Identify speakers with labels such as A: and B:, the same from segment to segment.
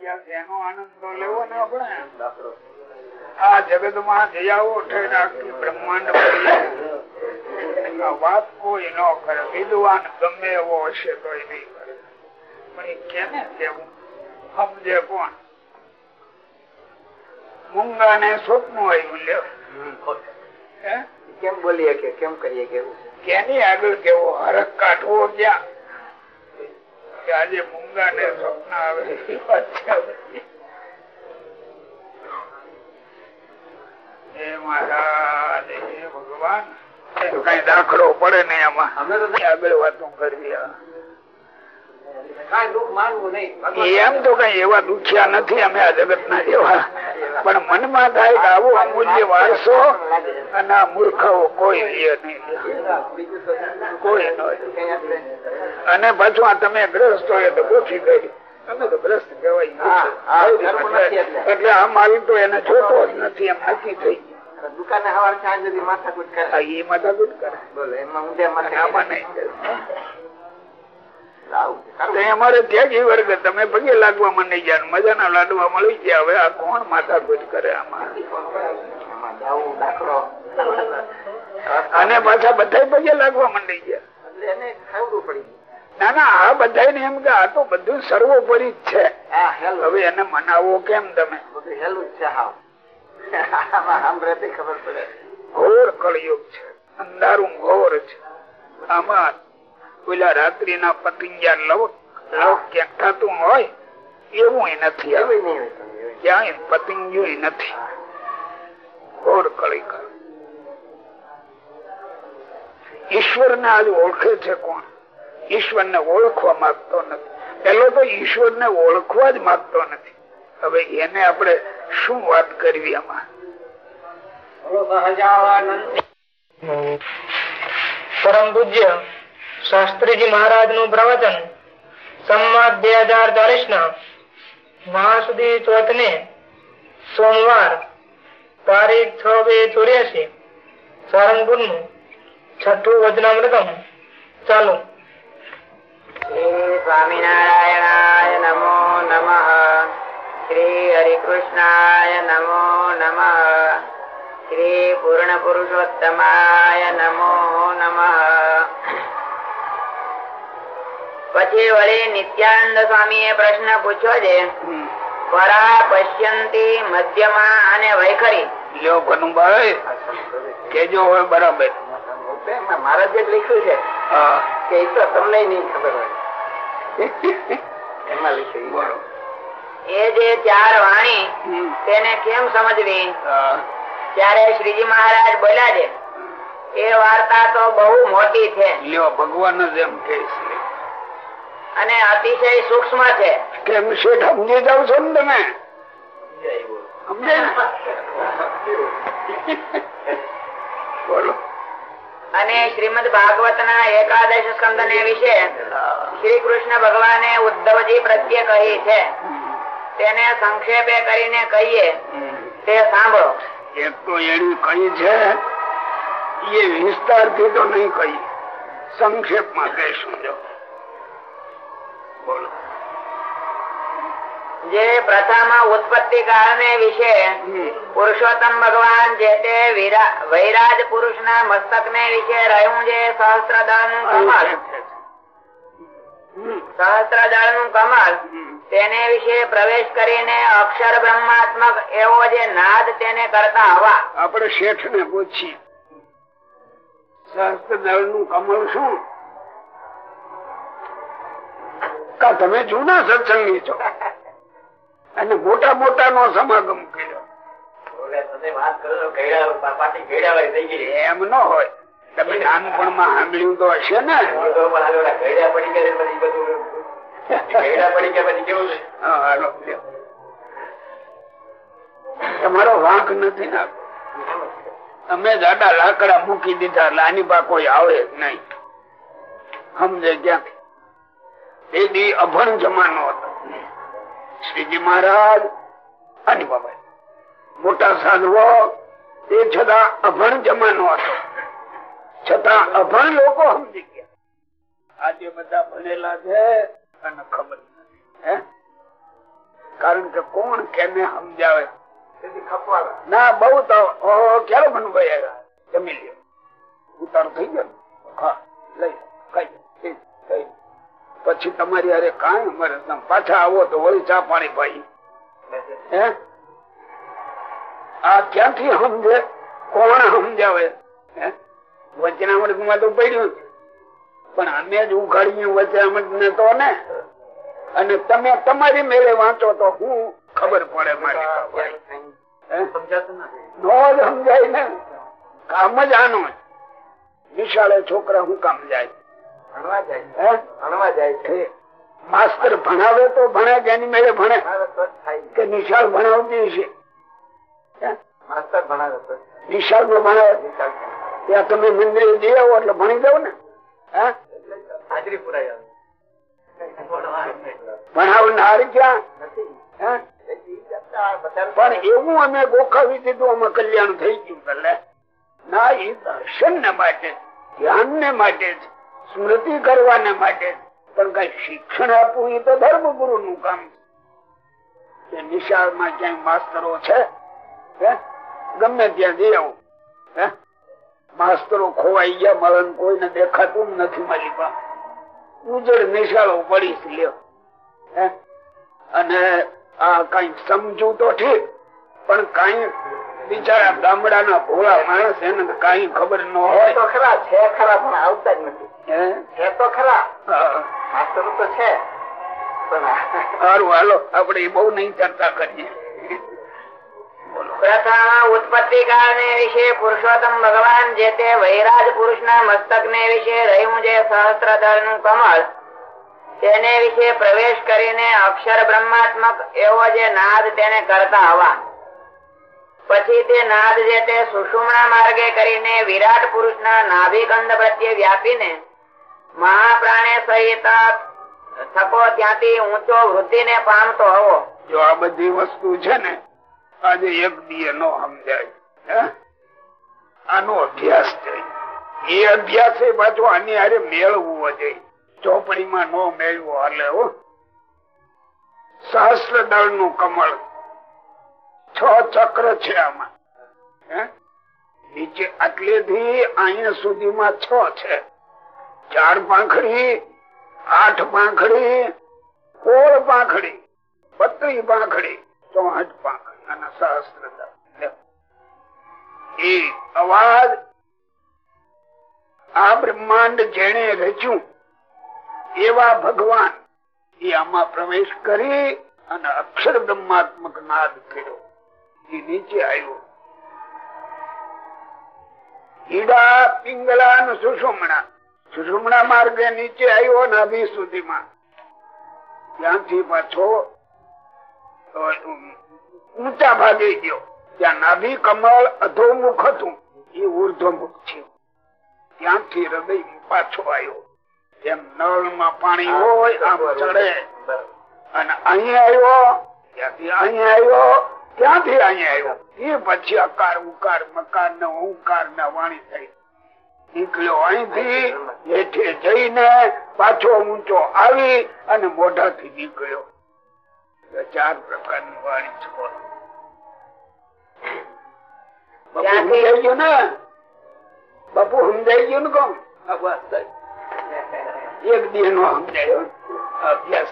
A: ગયા છે. એનો આનંદ તો લેવો ને આપણે આ જગતમાં જયાઓ આખી બ્રહ્માંડ વાત કોઈ ન કરે. વિદ્વાન ગમે એવો હશે તો એ નહીં કરે. પણ એ કેને કેવું? સમજે કોણ? મુંગા ને સ્વપ્ન આવ્યું લે
B: કેમ બોલીએ કે કેમ કરીએ કેવું
A: કેની આગળ કેવો? હરક કાઢવો ક્યાં? આજે મૂંગા ને સ્વપ્ન આવે. બધી. ભગવાન. કઈ દાખલો પડે ને એમાં?
B: અમે તો
A: આગળ વાતો કરવી આ.
B: કાંઈ દુઃખ માનવું નહીં
A: એમ તો કઈ એવા દુખ્યા નથી અમે આ જગત ના જેવા પણ મનમાં થાય કે આવો અમૂલ્ય વારસો અને આ મૂર્ખાઓ કોઈ લે નહીં. કોઈ અને પાછું આ તમે ગ્રસ્ત હોય તો ગોઠી ગઈ તમે તો ગ્રસ્ત કહેવાય.
B: એટલે.
A: આ માલ તો એને જોતો જ નથી એમ નક્કી થઈ
B: દુકાને હવાર સાંજ માથાકૂટ કરે.
A: એ માથાકૂટ કરે.
B: બોલો એમાં ઊંધે માથા
A: નહીં અમારે ત્યાગી વર્ગ તમે પગે લાગવા માંડી ગયા મજાના લાડવા મળી ગયા. હવે આ કોણ કરે આમાં?
B: જાવું દાખલો
A: અને પાછા બધા પગે લાગવા માંડી ગયા. ના ના આ બધા ને એમ કે આ તો બધું સર્વોપરી જ છે. હવે એને મનાવો કેમ તમે?
B: હેલું છે ખબર પડે.
A: ઘોર કળયુગ છે. અંધારું ઘોર છે. આમાં પેલા રાત્રિ ના પતિંજા લવ લવ ક્યાંક થતું હોય એવું નથી. ક્યાંય પતિંગ્યું નથી. ઘોર કળિકા. ઈશ્વર ને આજ ઓળખે છે કોણ? ઈશ્વર ને ઓળખવા માંગતો નથી. પેલો તો ઈશ્વર ને ઓળખવા જ માંગતો નથી. હવે એને આપણે શું વાત કરવી આમાં?
C: પરમ પૂજ્ય. શાસ્ત્રીજી મહારાજનું પ્રવચન સંવાદ બે હજાર ચાલીસ ના મહાસુદી ચોથ ને સોમવાર તારીખ છ બે ચોર્યાસી સારંગપુરનું છઠ્ઠું વચનામૃતમ ચાલુ.
B: શ્રી સ્વામિનારાયણાય નમો નમઃ. શ્રી હરિકૃષ્ણાય નમો નમઃ. શ્રી પૂર્ણ પુરુષોત્તમાય નમો નમઃ. પછી વળી નિત્યાનંદ સ્વામી એ પ્રશ્ન પૂછ્યો છે પરા પશ્યંતી મધ્યમાં અને વૈખરી.
A: લ્યો કેજો હોય બરાબર.
B: મહારાજ જે લખ્યું છે કે એ તો તમને નહીં ખબર હોય. એમાં લખ્યું એ જે ચાર વાણી તેને કેમ સમજવી? ત્યારે શ્રીજી મહારાજ બોલ્યા છે એ વાર્તા તો બહુ મોટી છે.
A: લ્યો ભગવાન જ એમ કે છે.
B: અને અતિશય સૂક્ષ્મ છે.
A: કેમ શેઠ સમજી જાવ છો ને તમે? બોલો.
B: અને શ્રીમદ ભાગવત ના એકાદશ સ્કંદ ને વિશે શ્રી કૃષ્ણ ભગવાને ઉદ્ધવજી પ્રત્યે કહી છે. તેને સંક્ષેપે કરીને કહીએ. તે સાંભળો.
A: એક તો એની કઈ છે. એ વિસ્તારથી તો નહીં કહી. સંક્ષેપમાં કહીશું જો.
B: જે પ્રથમ ઉત્પત્તિ કારણે વિશે પુરુષોત્તમ ભગવાન જે તે વૈરાજ પુરુષ ના મસ્તક ને વિશે રહ્યું જે સહસ્ત્રદળનું કમળ સહસ્ત્રદળનું કમળ તેને વિશે પ્રવેશ કરીને અક્ષર બ્રહ્માત્મક એવો જે નાદ તેને કરતા હવા.
A: આપણે શેઠ ને પૂછીએ. સહસ્ત્ર દળનું કમળ શું? કા તમે જૂના સત્સંગી છો? અને મોટા મોટા નો સમાગમ કર્યો એમ ન હોય. તમે નાનપણમાં સાંભળ્યું તો હશે ને. તમારો વાંક નથી ના. અમે જાડા લાકડા મૂકી દીધા લાની પાકો કોઈ આવે જ નહીં. સમજે ક્યાંથી? એ દી અભણ જમાનો હતો. શ્રીજી મહારાજ, અને બાબા મોટા સાધુઓ, એ છતાં અભણ જમાનો હતો. છતાં અભણ લોકો સમજી ગયા. આજે બધા ભણેલા છે અને ખબર નથી. હે? કારણ કે કોણ કેને સમજાવે? ના, બહુ તો ક્યારે મનુભાઈ ભાઈ જમી લ્યો. ઉતાર થઈ ગયો હા, લઈ ખાઈ. પછી તમારી અરે કાંઈ અમારે પાછા આવો તો વળી ચા પાણી ભાઈ. આ ક્યાંથી સમજે? કોણ સમજાવે? વચનામૃતમાં તો પડ્યું પણ અમે જ ઉઘાડીએ વચનામૃત ને તો ને. અને તમે તમારી મેળે વાંચો તો હું ખબર પડે મારી નો જ સમજાય ને. કામ જ આનો જ. નિશાળે છોકરા હું કામ જાય? છે. માસ્તર ભણાવે તો ભણે એની મેળે ભણે. કે નિશાળ ભણાવતી છે? નિશાળ નો ભણાવે ત્યાં તમે મંદિરે જઈ આવો એટલે ભણી જાવ ને.
C: હાજરી પુરાય
A: ભણાવનાર ક્યાં? પણ એવું અમે ગોખાવી દીધું અમે કલ્યાણ થઈ ગયું. પેલે ના એ દર્શન ને માટે ધ્યાન ને માટે જ, સ્મૃતિ કરવાને માટે. પણ કઈ શિક્ષણ આપવું એ તો ધર્મગુરુ નું કામ. છે નિશાળમાં ક્યાંય માસ્તરો છે? ગમે ત્યાં જઈ આવું? માસ્તરો ખોવાઈ ગયા મરણ કોઈને દેખાતું નથી મારી પાસે. ઉજળ નિશાળો પડી લ્યો? અને આ કઈ સમજુ તો ઠીક, પણ કઈ બિચારા ગામડાના ભોળા માણસ એને કઈ ખબર ન હોય.
C: ખરા છે ખરા પણ આવતા જ નથી. છે તો ખરા. માસ્તર તો છે.
A: સારું હાલો આપડે એ બહુ નહીં ચર્ચા કરીએ.
B: ઉત્પત્તિ કાળ ને વિશે પુરુષોત્તમ ભગવાન જે તે વૈરાજ પુરુષ ના મસ્તક ને વિશે રહ્યું જે સહસ્ત્રદળનું કમળ તેને વિશે પ્રવેશ કરીને અક્ષર બ્રહ્માત્મક એવો જે નાદ તેને કરતા હવા પછી તે નાદ જે તે સુષુમણા માર્ગે કરીને વિરાટ પુરુષ ના નાભિકંદ પ્રત્યે વ્યાપીને મહાપ્રાણે સહિત થકો ત્યાંથી ઊંચો વૃદ્ધિ ને પામતો હવો.
A: જો આ બધી વસ્તુ છે ને, આજે એક દિયે નો સમજાય આનો અભ્યાસ છે. એ અભ્યાસ એ પાછો આની હારે મેળવવો જોઈએ ચોપડીમાં નો મેળવો હાલે સહસ્ત્ર દળનું કમળ છ ચક્ર છે આમાં? નીચે આટલેથી અહીંયા સુધીમાં છ છે. ચાર પાંખડી, આઠ પાંખડી, સોળ પાંખડી, બત્રીસ પાંખડી ચોહઠ પાંખડી, અને સહસ્ત્ર એ અવાજ આ બ્રહ્માંડ જેને રચ્યું, એવા ભગવાન એ આમાં પ્રવેશ કરી અને અક્ષર બ્રહ્માત્મક નાદ કર્યો. એ નીચે આવ્યો. ઈડા પિંગલા અને સુષુમણા. સુષુમણા માર્ગે નીચે આવ્યો નાભી સુધીમાં. ત્યાંથી પાછો ઊંચા ભાગે ગયો. ત્યાં નાભી કમળ અધોમુખ હતું. એ ઉર્ધ્વમુખ છે ત્યાંથી હૃદય પાછો આવ્યો. જેમ નળમાં પાણી હોય આમ ચડે. અને અહીં આવ્યો ત્યાંથી અહીં આવ્યો ત્યાંથી અહીંયા આવ્યો? એ પછી અકાર ઉકાર મકાર ને ઓકાર ને વાણી થઈ. નીકળ્યો અહીંથી હેઠે જઈને પાછો ઊંચો આવી અને મોઢાથી નીકળ્યો. ચાર પ્રકારની વાણી સમજાઈ ગયું ને? બાપુ સમજાઈ ગયું ને કોણ? થઈ. એક દિવસ નો સમજાયો. અભ્યાસ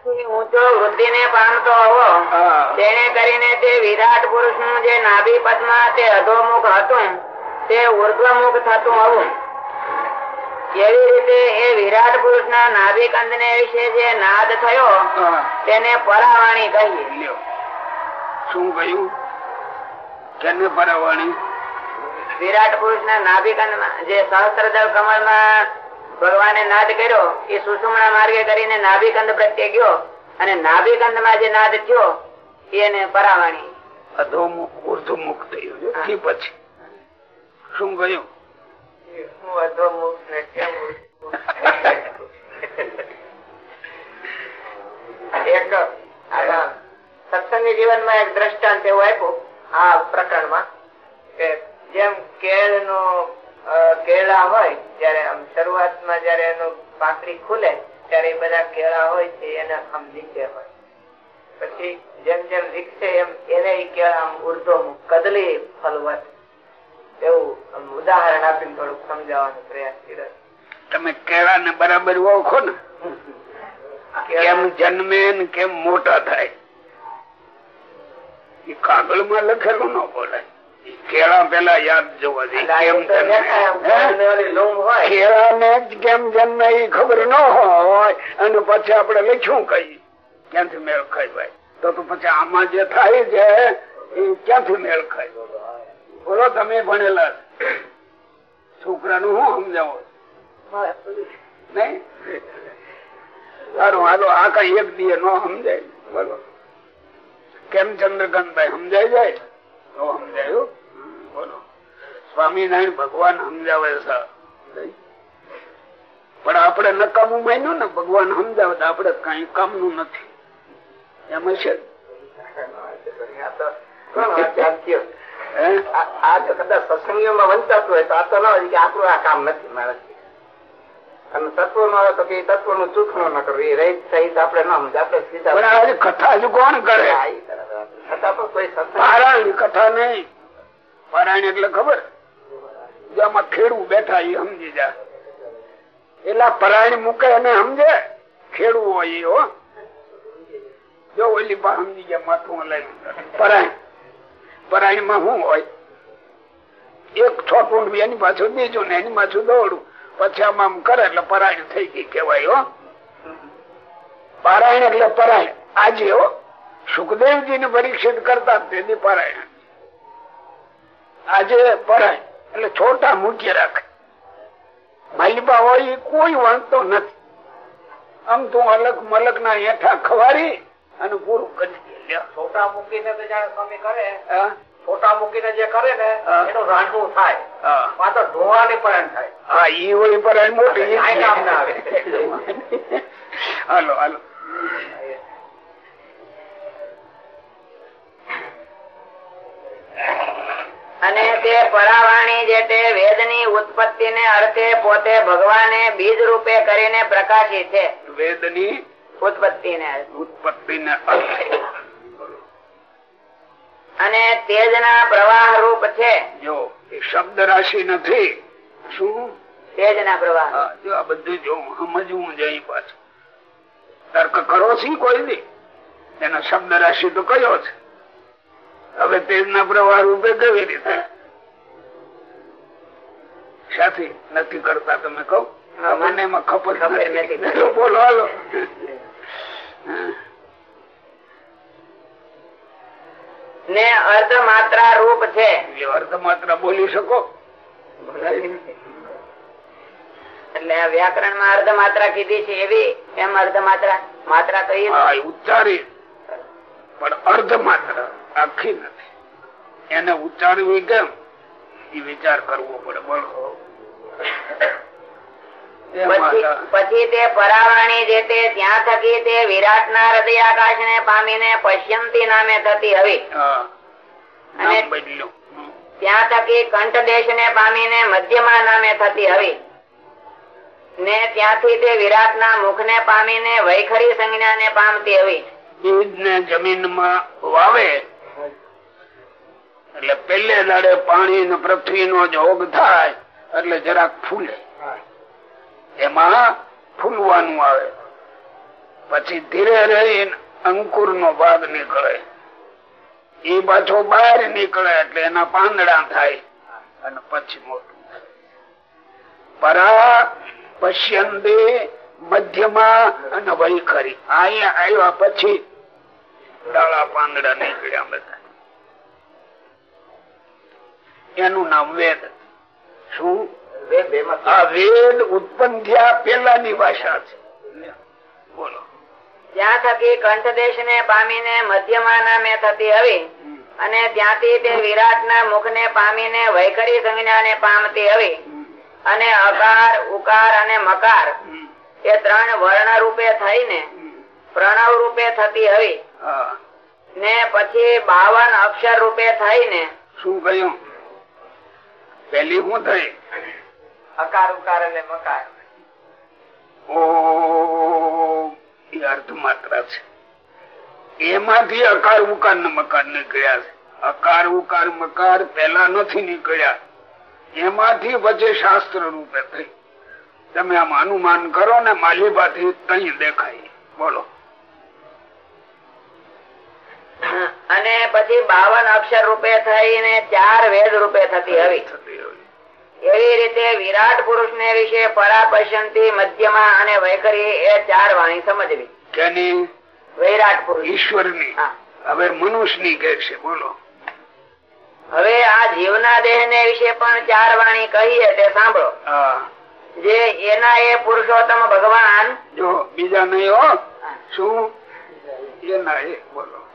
B: ઊંચો વૃદ્ધિ પામતો હોવો તેને કરીને તે વિરાટ પુરુષનું જે નાભી પદ્મા તે અધોમુખ હતું તે ઉર્ધ્વમુખ થતું હોવું. એવી રીતે એ વિરાટ પુરુષ ના નાભી કંદ ને વિશે જે નાદ થયો તેને પરાવાણી
A: કહી. શું કહ્યું? કેને પરવાણી?
B: વિરાટ પુરુષ ના નાભી કંદ જે સહસ્ત્રદળ કમળમાં ભગવાને નાદ કર્યો એ સુષુમણા માર્ગે કરીને નાભિકંદ પ્રત્યે ગયો અને નાભિકંદમાં જે નાદ થયો એને પરાવાણી.
A: અધોમુખ થયું. પછી. શું કહ્યું
C: હું અધોમુખ ને કેમ એક આ સત્સંગી જીવનમાં એક દ્રષ્ટાંત એવું આપ્યું આ પ્રકરણમાં કે જેમ કેળ નો કેળા હોય ત્યારે આમ શરૂઆતમાં જયારે એનું પાકડી ખુલે ત્યારે એ બધા કેળા હોય છે એને આમ નીચે હોય. પછી જેમ જેમ વિકસે એમ એને કેળા આમ ઉર્ધો કદલી ફલવત એવું ઉદાહરણ આપીને થોડુંક સમજાવવાનો પ્રયાસ કર્યો.
A: તમે કેળા ને બરાબર ઓળખો ને? કેમ જન્મે ને કેમ મોટા થાય? એ કાગળમાં લખેલું ન બોલાય. કેળા પેલા યાદ જોવા કેમ કેળા ને કેમ જન્મ એ ખબર ન હોય અને પછી આપડે લખ્યું કઈ? ક્યાંથી મેળ ખાય ભાઈ? તો તો પછી આમાં જે થાય છે એ ક્યાંથી મેળ ખાય? બોલો તમે ભણેલા છોકરા નું શું સમજાવો? નહીં? સારું હાલો આ કઈ એક દિવસ ન સમજાય. બોલો. કેમ ચંદ્રકાંતભાઈ સમજાય જાય? સ્વામિનારાયણ ભગવાન સમજાવે છે. પણ આપણે નકામું માન્યું ને ભગવાન સમજાવે તો આપણે કઈ કામનું નથી. એમ છે
C: આ કદાચ સત્સંગીઓમાં વંચાતું હોય તો આ તો ના હોય કે આપણું આ કામ નથી મારાથી. અને તત્વ નો તો કે તત્વનું ચૂકણું ન કરવું. એ રહીત સહિત આપડે ના સમજ. આપણે સીધા
A: કથા હજુ કોણ કરે?
C: કથા પણ કોઈ
A: પારાયણ કથા નહીં. પારાયણ એટલે ખબર? જો આમાં ખેડૂ બેઠા એ સમજી જા એલા પરાયણ મૂકે અને સમજે. ખેડૂ હોય એ હો. જો ઓલી પા સમજી ગયા માથું હલાવી પરાયણ પરાયણ. માં શું હોય? એક છોટું એની પાછું બીજું ને એની પાછું દોડું. પછી આમ આમ કરે એટલે પરાયણ થઈ ગઈ કેવાય હો. પારાયણ એટલે પરાયણ આજે હો. સુખદેવજી ને પરીક્ષિત કરતા તેથી પરાયણ આજે પરાયણ એટલે છોટા મૂકી રાખે. માલિબા હોય કોઈ વાંધતો નથી. આમ તું અલગ મલક ના હેઠા ખવારી અને પૂરું કરી
C: છોટા મૂકીને કરે. છોટા મૂકીને જે કરે ને એનું રાંધવું થાય. આ તો ધોવાની પરણ થાય.
A: હા ઈ હોય પરાયણ મોટી
C: કામ ના આવે.
A: હાલો હાલો.
B: અને તે પરાવાણી જે તે વેદની ઉત્પત્તિ ને અર્થે પોતે ભગવાને બીજ રૂપે કરીને પ્રકાશી છે.
A: વેદની
B: ઉત્પત્તિ ને
A: ઉત્પત્તિ ને અર્થે.
B: અને તેજ ના પ્રવાહ રૂપ છે.
A: જો એ શબ્દ રાશિ નથી. શું?
B: તેજ ના પ્રવાહ
A: જો આ બધું જો સમજવું જઈ પાછું. તર્ક કરો છે કોઈ દી એનો શબ્દ રાશિ તો કયો છે? હવે તેજ ના પ્રવાહ રૂપે કેવી રીતે? સાથી નથી કરતા તમે કહો. મને એમાં ખપત. બોલો હાલો. હા.
B: ને અર્ધ માત્રા રૂપ છે.
A: અર્ધ માત્ર બોલી શકો?
B: એટલે વ્યાકરણમાં અર્ધ માત્રા કીધી છે એવી. એમ અર્ધ માત્રા માત્રા તો
A: ઉચ્ચારી. પણ અર્ધ માત્ર આખી નથી. એને ઉચ્ચારવી કેમ? એ વિચાર કરવો પડે બોલો.
B: પછી તે પરાવરણી જે તે ત્યાં થકી તે વિરાટ ના હૃદયાકાશ ને પામીને પશ્યંતી નામે થતી હવે અને. ત્યાં થકી કંઠ દેશ ને પામીને મધ્યમાં નામે થતી હવે ને ત્યાંથી તે વિરાટ ના મુખ ને પામીને વૈખરી સંજ્ઞા ને પામતી હવે
A: બીજ ને જમીનમાં વાવે. એટલે પેલે દાડે પાણી ને પૃથ્વી નો જોગ થાય. એટલે જરાક ફૂલે. એમાં ફૂલવાનું આવે. પછી ધીરે રહી અંકુર નો ભાગ નીકળે. એ પાછો બહાર નીકળે એટલે એના પાંદડા થાય અને પછી મોટું પરા પશ્યંદે મધ્યમાં અને વૈખરી અહીંયા આવ્યા પછી ડાળા પાંદડા નીકળ્યા બધા. એનું નામ વેદ. શું? આ વેદ ઉત્પન્ન થયા પેલાની ભાષા છે. બોલો.
B: ત્યાં થકી કંઠ દેશ ને પામીને મધ્યમા નામે થતી અને ત્યાંથી તે વિરાટ ના મુખ ને પામીને વૈખરી સંજ્ઞા ને પામતી હવે અને અકાર ઉકાર અને મકાર એ ત્રણ વર્ણ રૂપે થઈને પ્રણવ રૂપે થતી હવે ને પછી બાવન અક્ષર રૂપે થઈને
A: શું કહ્યું પેલી શું થઈ?
C: અકાર ઉકાર એટલે મકાર.
A: ઓ એ અર્થ માત્ર છે. એમાંથી અકાર ઉકાર ને મકાર નીકળ્યા છે. અકાર ઉકાર મકાર પેલા નથી નીકળ્યા. એમાંથી વચ્ચે શાસ્ત્ર રૂપે થઈ. તમે આમ અનુમાન કરો ને માલિબાથી કઈ દેખાય. બોલો.
B: અને પછી બાવન અક્ષર રૂપે થઈને ચાર વેદ રૂપે થતી આવી. એવી રીતે વિરાટ પુરુષ ને વિશે પરાપશંતિ મધ્યમાં અને વૈખરી એ ચાર વાણી સમજવી.
A: કેની?
B: વિરાટ પુરુષ.
A: ઈશ્વરની.
B: હા.
A: હવે મનુષ્યની કે છે બોલો.
B: હવે આ જીવના દેહ ને વિશે પણ ચાર વાણી કહીએ તે સાંભળો. જે એના એ પુરુષોત્તમ ભગવાન.
A: જો બીજા નહીં હો. શું? એના એ બોલો.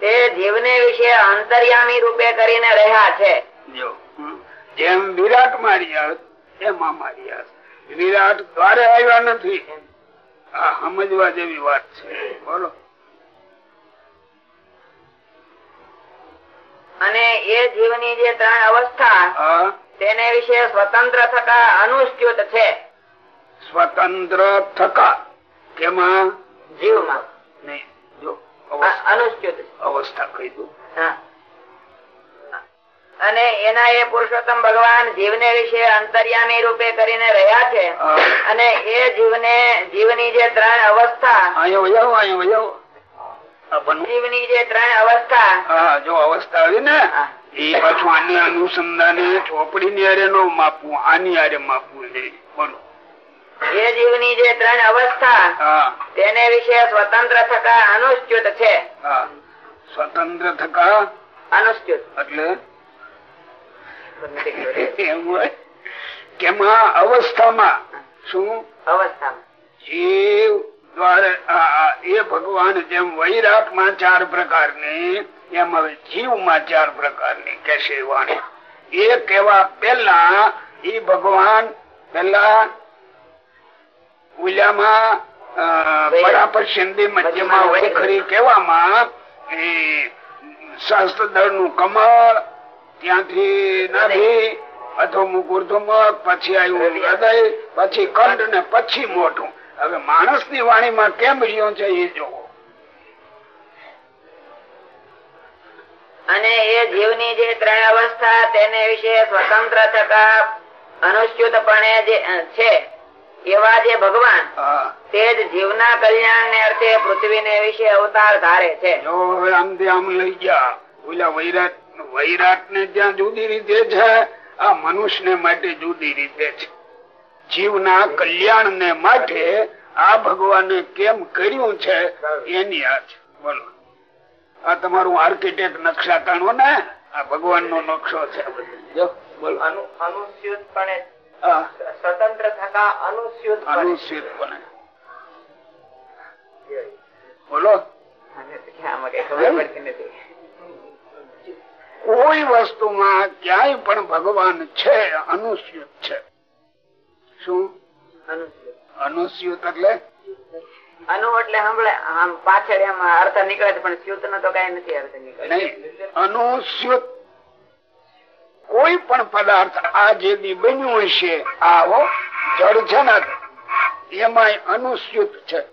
B: તે જીવને વિશે અંતર્યામી રૂપે કરીને રહ્યા છે.
A: જો. જેમ વિરાટ માર્યા એમાં માર્યા વિરાટ દ્વારે આવ્યા નથી? આ સમજવા જેવી વાત છે. બોલો.
B: અને એ જીવની જે ત્રણ અવસ્થા તેને વિશે સ્વતંત્ર થતા અનુષ્ઠિત છે.
A: સ્વતંત્ર થકા કેમાં?
B: જીવમાં.
A: નહીં જો અવસ્થા- અવસ્થા કહી દઉં.
B: હા. અને એના એ પુરુષોત્તમ ભગવાન જીવને વિશે અંતર્યામી રૂપે કરીને રહ્યા છે. અને એ જીવને જીવની જે ત્રણ અવસ્થા જીવની જે ત્રણ અવસ્થા
A: જો અવસ્થા આવી ને એ પાછું આની અનુસંધાને ચોપડી ની હારે નો માપવું આની હારે માપવું નહીં બોલો.
B: એ જીવની જે ત્રણ અવસ્થા તેને વિશે સ્વતંત્ર થતા અનુસ્ચિત છે.
A: સ્વતંત્ર થકા
B: અનુસ્યુત
A: એટલે? એમ હોય? અવસ્થામાં? શું?
B: અવસ્થામાં.
A: જીવ દ્વારા એ ભગવાન જેમ વૈરાગમાં ચાર પ્રકારની એમ હવે જીવમાં ચાર પ્રકારની કેશે વાણી. એ કેવા પેલા એ ભગવાન પેલા ઉલામાં પરાપરસિંધી મધ્યમાં વૈખરી કેવામાં એ શાસ્ત્રદળનું કમળ ત્યાંથી નાભી અધોમુખ ઉર્ધુમુખ પછી આવ્યું હૃદય પછી કંઠ ને પછી મોઢું. હવે માણસની વાણીમાં કેમ રહ્યો છે એ જોવો.
B: અને એ જીવની જે ત્રણ અવસ્થા તેને વિશે સ્વતંત્ર થતા અનુસ્યુતપણે જે છે એવા જે ભગવાન તે જ જીવના કલ્યાણ ને અર્થે પૃથ્વી ને વિશે અવતાર ધારે છે.
A: આમ લઈ ગયા ઓલા વૈરાટ વૈરાટ ને જ્યાં જુદી રીતે છે આ મનુષ્ય માટે જુદી રીતે છે. જીવના કલ્યાણ ને માટે આ ભગવાને કેમ કર્યું છે એની આ છે. બોલો. આ તમારું આર્કિટેક્ટ નકશા તાણો ને આ ભગવાન નો નકશો છે.
C: સ્વતંત્ર થતા અનુસ્યુતપણે.
A: બોલો.
B: ખબર પડતી નથી.
A: કોઈ વસ્તુમાં ક્યાંય પણ ભગવાન છે અનુસ્યુત છે. શું?
B: અનુસ્યુત
A: એટલે?
B: અનુ એટલે સાંભળે આમ પાછળ એમ અર્થ નીકળે છે પણ સ્યુત નો તો કઈ નથી અર્થ નીકળે.
A: અનુસ્યુત કોઈ પણ પદાર્થ આ જે બી બન્યું હશે આવો જળ છે ને એમાં અનુસ્યુત છે.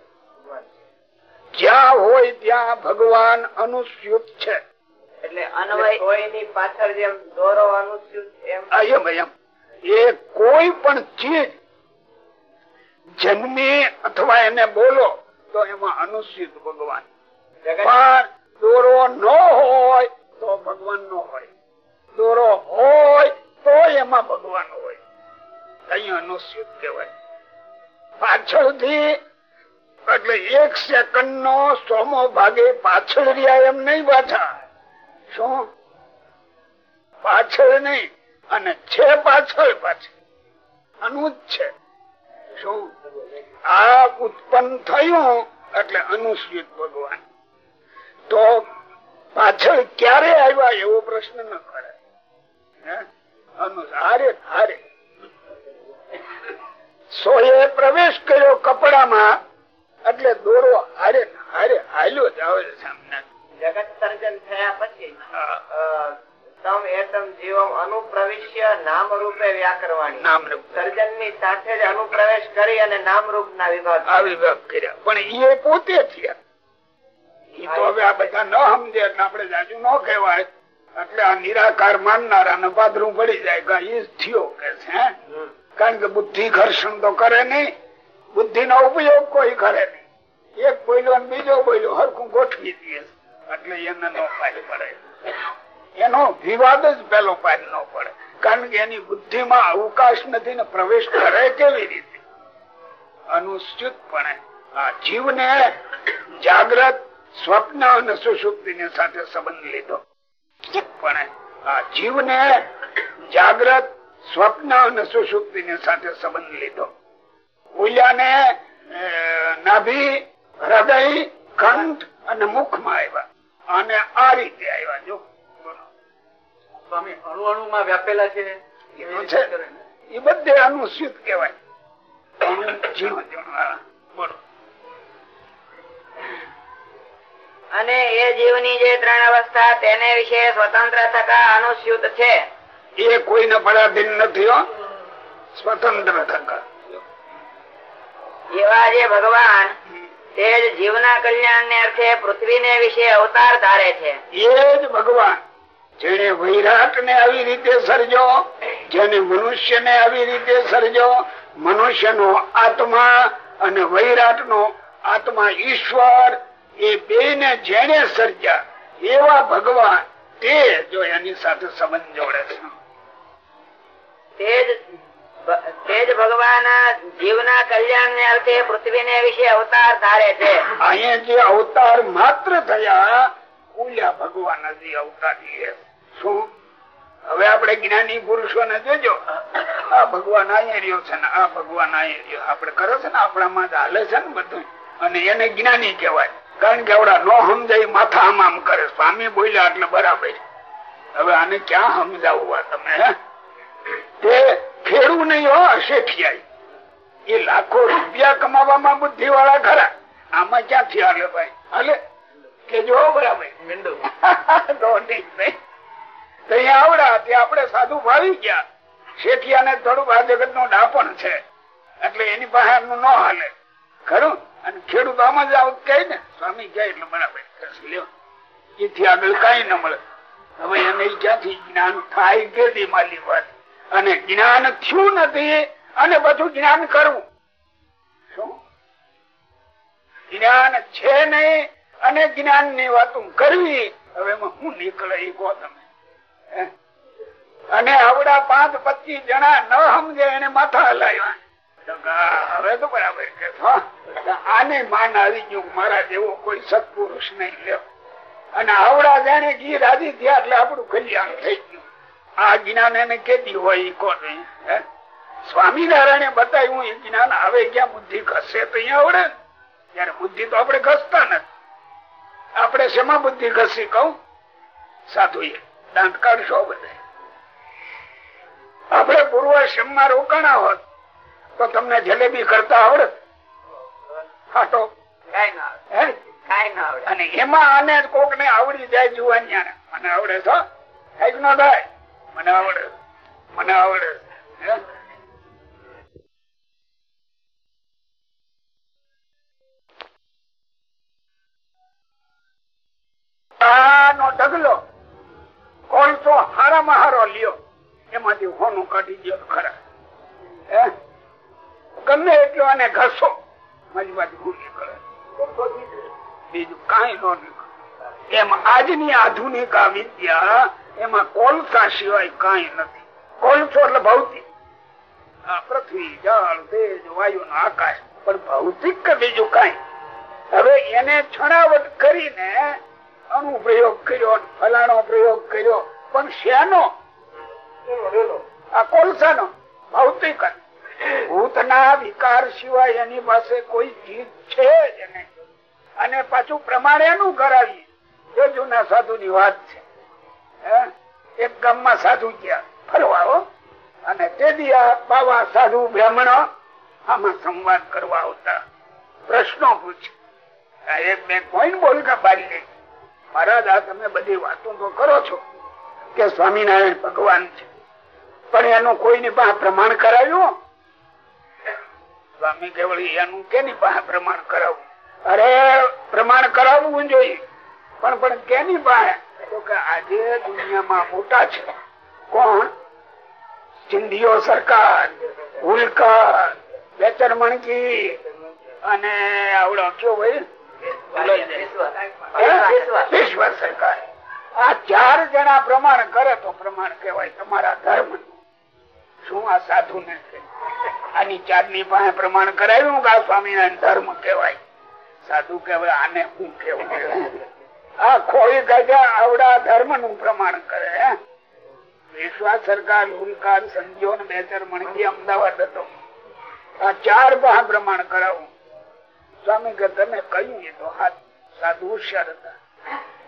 A: જ્યાં હોય ત્યાં ભગવાન અનુસ્યુત છે.
C: એટલે
B: અન્વય
C: પાછળ જેમ દોરો એમ
A: એમ એમ. એ કોઈ પણ ચીજ જન્મે અથવા એને બોલો તો એમાં અનુસ્યુત ભગવાન. પણ દોરો ન હોય તો ભગવાન નો હોય. દોરો હોય તો એમાં ભગવાન હોય. અહીંયા અનુસ્યુત કહેવાય. પાછળથી એટલે એક સેકન્ડ નો સોમો ભાગે પાછળ રહ્યા એમ નહીં પાછા શું? પાછળ નહીં, અને છે પાછળ પાછળ. અનુજ છે. શું? આ ઉત્પન્ન થયું એટલે અનુસ્યુત ભગવાન. તો પાછળ ક્યારે આવ્યા એવો પ્રશ્ન ન કરે. હે? અનુ- હારે હારે. સોએ પ્રવેશ કર્યો કપડામાં, એટલે દોરો હારે હારે હાલ્યો જ આવે સામને
C: જગત સર્જન થયા પછી તમ એતમ જીવમ અનુપ્રવિશ્ય નામ રૂપે વ્યાકરવાણી.
A: નામ
C: સર્જનની સાથે જ અનુપ્રવેશ કરી અને નામ રૂપ ના વિભાગ
A: આ વિભાગ કર્યા. પણ એ પોતે થયા. બધા ન સમજે એટલે આપણે જાજુ ન કહેવાય. એટલે આ નિરાકાર માનનારા ને પાદરું પડી જાય કે એ થયો કે છે હે? કારણ કે બુદ્ધિ ઘર્ષણ તો કરે નહીં. બુદ્ધિ નો ઉપયોગ કોઈ કરે નહીં. એક બોલ્યો બીજો બોલ્યો હરખું ગોઠવી દે એટલે એને નો પાય પડે. એનો વિવાદ જ પેલો પાર ન પડે. કારણ કે એની બુદ્ધિમાં અવકાશ નથી ને પ્રવેશ કરે કેવી રીતે? અનુશ્ચિતપણે આ જીવને જાગ્રત સ્વપ્ન અને સુષુપ્તિ સાથે સંબંધ લીધો. પણ આ જીવને જાગ્રત સ્વપ્ન અને સુષુપ્તિ સાથે સંબંધ લીધો. ઉલ્યાને નાભી, હૃદય, કંઠ અને મુખમાં આવ્યા. અને આ રીતે આવ્યા જો.
D: સ્વામી અણુ અણુ માં વ્યાપેલા છે.
A: એ બધે અનુસૂત કહેવાય.
B: અને એ જીવની જે ત્રણ અવસ્થા તેને વિશે સ્વતંત્ર થતા અનુસ્યુત છે.
A: એ કોઈને પરાધીન નથી હો. સ્વતંત્ર થકા
B: એવા જે ભગવાન તે જ જીવના કલ્યાણ ને અર્થે પૃથ્વીને વિશે અવતાર ધારે છે.
A: એ જ ભગવાન જેને વૈરાટ ને આવી રીતે સર્જો જેને મનુષ્ય ને આવી રીતે સર્જો મનુષ્ય નો આત્મા અને વૈરાટ નો આત્મા ઈશ્વર એ બે ને જેને સર્જ્યા એવા ભગવાન તે જો એની સાથે સંબંધ જોડે છે.
B: તે જ તે જ ભગવાન અવતાર
A: જે માત્ર થયા કુલ્યા ભગવાન હજી અવતાર શું? હવે આપણે જ્ઞાની પુરુષો ને જોજો. આ ભગવાન અહીંયા રહ્યો છે ને, આ ભગવાન અહીંયા રહ્યો. આપડે કરો છે ને, આપણામાં જ હાલે છે ને બધું. અને એને જ્ઞાની કહેવાય. કારણ કે આવડા નો સમજાય, માથા આમ આમ કરે. સ્વામી બોલ્યા એટલે બરાબર. હવે આને ક્યાં સમજાવવા તમે? તે ખેડૂ નહીં હો, શેઠિયાઈ. એ લાખો રૂપિયા કમાવામાં બુદ્ધિ વાળા ખરા. આમાં ક્યાંથી હાલે ભાઈ? હાલે? કે જો બરાબર. તો નહીં આવડા તે આપણે સાધુ ભાવી ગયા. શેઠિયાને થોડુંક આ જગત નો ડાપણ છે. એટલે એની પાસે ન હાલે. ખરું? અને ખેડૂત આમાં જ આવું કહે ને, સ્વામી કહે એટલે બરાબર? લ્યો. એથી આગળ કઈ ન મળે. હવે એને ક્યાંથી જ્ઞાન થાય કે માલી વાત? અને જ્ઞાન થયું નથી અને બધું જ્ઞાન કરવું શું? જ્ઞાન છે નહીં અને જ્ઞાનની વાતો કરવી હવે હું નીકળે એ તમે. અને આવડા પાંચ પચીસ જણા ન સમજે એને માથા હલાવ્યા. હવે તો બરાબર કે. આને માન આવી ગયું, મારા જેવો કોઈ સત્પુરુષ નહીં લ્યો અને આવડા જાણે ઘી રાજી થયા એટલે આપણું કલ્યાણ થઈ ગયું. આ જ્ઞાન એને કેતી હોય એ કોને? સ્વામિનારાયણે બતાવ્યું એ જ્ઞાન હવે ક્યાં બુદ્ધિ ઘસે તો અહીંયા આવડે. ત્યારે બુદ્ધિ તો આપણે ઘસતા નથી. આપણે શેમાં બુદ્ધિ ઘસી કહું? સાધુ દાંત કાઢશો બધે. આપણે પૂર્વાશ્રમમાં રોકાણા હોત તો તમને જલેબી કરતા આવડે. હાટો અને એમાં આને કોક ને આવડી જાય જુવાનિયા મને આવડે તો કંઈક નો થાય. મને આવડે. મને આવડે. ઢગલો તો હારામાં હારો લ્યો. એમાંથી હોનું કાઢી દો ખરા. હે? ગમે એટલો આને ઘસો. બાજુ હું નીકળે બીજું કઈ નો એમ આજની આધુનિક આ વિદ્યા એમાં કોલસા સિવાય કઈ નથી. કોલસો એટલે ભૌતિક. પૃથ્વી, જળ, તેજ, વાયુ આકાશ, પણ ભૌતિક કે બીજું કઈ? હવે એને છણાવટ કરીને અણુ પ્રયોગ કર્યો ફલાણો પ્રયોગ કર્યો. પણ શેનો? આ કોલસાનો. ભૌતિક. ભૂતના વિકાર સિવાય એની પાસે કોઈ ચીજ છે જ અને પાછું પ્રમાણે એનું કરાવીએ. એ જૂના સાધુ ની વાત છે? એક ગામમાં સાધુ ગયા, ફરવા અને તે દિયા બાવા સાધુ બ્રાહ્મણો આમાં સંવાદ કરવા આવતા. પ્રશ્નો પૂછે. એક બે કોઈને બોલ પાડી બારી મહારાજ, આ તમે બધી વાતો તો કરો છો કે સ્વામિનારાયણ ભગવાન છે. પણ એનું કોઈની પાસે પ્રમાણ કરાવ્યું? સ્વામી કેવળી એનું કેની પાસે પ્રમાણ કરાવવું? અરે, પ્રમાણ કરાવવું જોઈએ. પણ પણ કેની પાસે તો કે આજે દુનિયામાં મોટા છે. કોણ? સિંધીઓ સરકાર ઉલકર બેચર મણકી અને આવડો કયો ભાઈ? આ ચાર જણા પ્રમાણ કરે તો પ્રમાણ કહેવાય તમારા ધર્મ શું આ સાધુ ને આની ચારની પાસે પ્રમાણ કરાવ્યું કે સ્વામિનારાયણ ધર્મ કહેવાય? સાધુ કહેવાય, આને હું કેવું આ ખોઈ ગજા આવડા ધર્મનું પ્રમાણ કરે વિશ્વાસ સરકાર હુલકાર સંજો ને બેચર મણકી અમદાવાદ હતો. આ ચાર પહા પ્રમાણ કરાવું. સ્વામી કે, તમે કહ્યું એ તો હાથ સાધુ હોશિયાર હતા.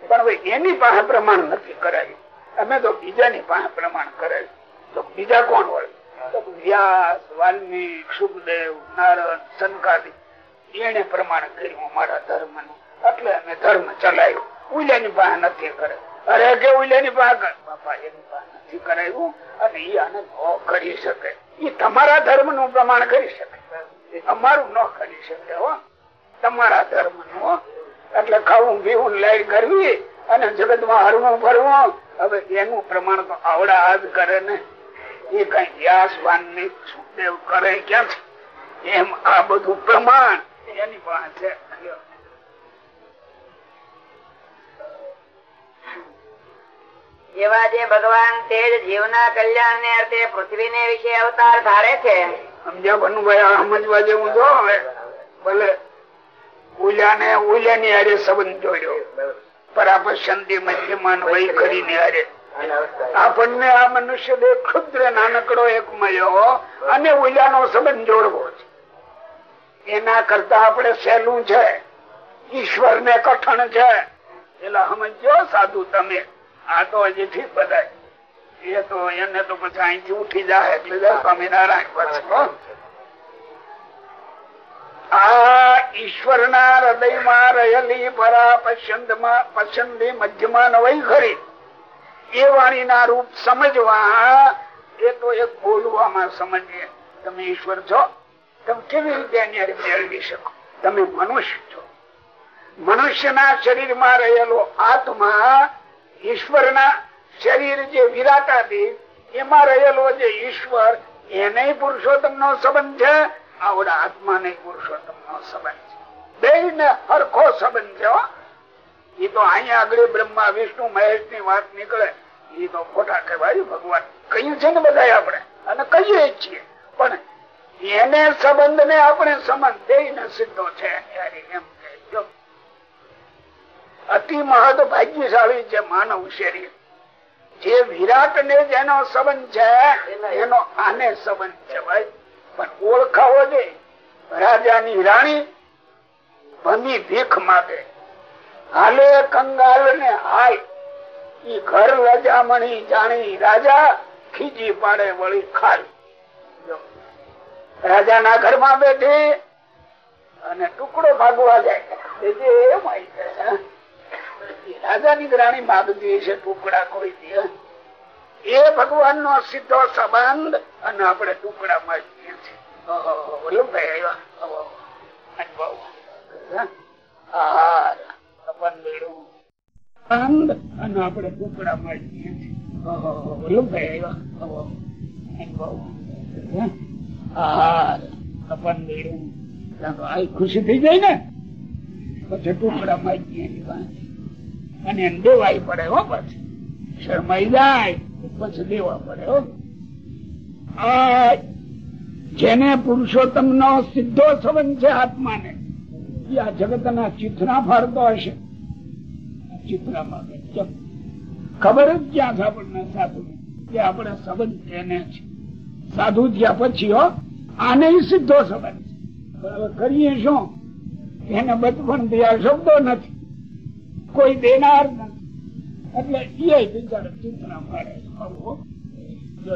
A: પણ એની પાસે પ્રમાણ નથી કરાયું. અમે તો બીજાની પાસે પ્રમાણ કરાયું. તો બીજા કોણ હોય? તો વ્યાસ, વાલ્મીક, સુખદેવ, નારદ સંકાદી એને પ્રમાણ કર્યું અમારા ધર્મનું એટલે અમે ધર્મ ચલાવ્યું ઉલ્યાની પાસે નથી કરે. અરે કે ઉલ્યાની પાસે બાપા, એની પાસે નથી કરાયું અને એ આને ન કરી શકે. એ તમારા ધર્મનું પ્રમાણ કરી શકે. અમારું ન કરી શકે હો. તમારા ધર્મનું એટલે ખાવું, પીવું, લાઈટ કરવી અને જગતમાં હરવું, ફરવું. હવે એનું પ્રમાણ તો આવડા હાથ કરે ને. એ કઈ વ્યાસ વાનની સુખદેવ કરે ક્યાંથી એમ આ બધું પ્રમાણ એની પાસે
B: જેવા જે ભગવાન તે જ જીવના કલ્યાણ ને અર્થે પૃથ્વી ને વિશે અવતાર ધારે છે.
A: સમજ્યા ભનુભાઈ આ સમજવા જેવું જો હવે. ભલે ઉલ્યા ને ઉલ્યા ની હારે સંબંધ જોડ્યો પરાપસંદી મધ્યમાન વહી કરીને હારે. આપણને આ મનુષ્ય દેહ ક્ષુદ્ર નાનકડો એક મળ્યો અને ઉલ્યાનો સંબંધ જોડવો છે. એના કરતા આપણે સહેલું છે ઈશ્વર ને કઠણ છે. એટલે સમજો સાધુ તમે? આ તો હજી બધા એ તો એને તો પછી અહીંથી ઉઠી જાય એટલે સ્વામિનારાયણ પછી આ ઈશ્વર ના હૃદયમાં રહેલી પરા પસંદી મધ્યમાં નવાઈ ખરી. એ વાણી ના રૂપ સમજવા એ તો એક બોલવામાં સમજીએ. તમે ઈશ્વર છો? તમે કેવી રીતે એની મેળવી શકો? તમે મનુષ્ય છો. મનુષ્યના શરીરમાં રહેલો આત્મા ઈશ્વરના શરીર જે વિરાટાદી એમાં રહેલો જે ઈશ્વર એને પુરુષોત્તમ નો સંબંધ છે, આવડે આત્મા ને પુરુષોત્તમ નો સંબંધ છે. બે ને હરખો સંબંધ છે એ તો અહીંયા આગળ બ્રહ્મા, વિષ્ણુ મહેશની વાત નીકળે. એ તો ખોટા કહેવાય, ભગવાન. કહ્યું છે ને બધા આપણે. અને કહીએ છીએ. પણ એને સંબંધ ને આપણે સંબંધ દઈને સીધો છે, ત્યારે એમ કહેજો અતિ મહદ ભાગ્યશાળી છે માનવ શરીર. જે વિરાટ ને જેનો સંબંધ છે, એનો આને સંબંધ છે ભાઈ. પણ ઓળખાવો જોઈએ રાજાની રાણી ભમી ભીખ માગે. હાલે કંગાલ ને હાલ. ઈ ઘર રજામણી જાણી રાજા ખીજી પાડે વળી ખાલ. રાજા ના ઘરમાં બેઠી અને ટુકડો ભાગવા જાય. રાજા ની રાણી માગતી છે, ટુકડા કોઈ દે એ ભગવાન નો સીધો સંબંધ અને આપણે ટુકડા માં ખુશી થઈ જાય ને? પછી ટુકડા માં પાસે અને દેવાય પડે, હો પછી. શરમાઈ જાય, પછી દેવા પડે, હો. જેને પુરુષોત્તમ નો સીધો સંબંધ છે આત્માને, એ આ જગત ના ચિત્રા ફાડતો હશે ખબર જ ક્યાં છે આપણને સાધુ? કે આપણે સંબંધ એને છે. સાધુ થયા પછી, હો, આને સીધો સંબંધ પણ કરીએ શું? એને બચપણ થયા શબ્દો નથી. કોઈ દેનાર એટલે એ બિચારા ચિંતા ફાડે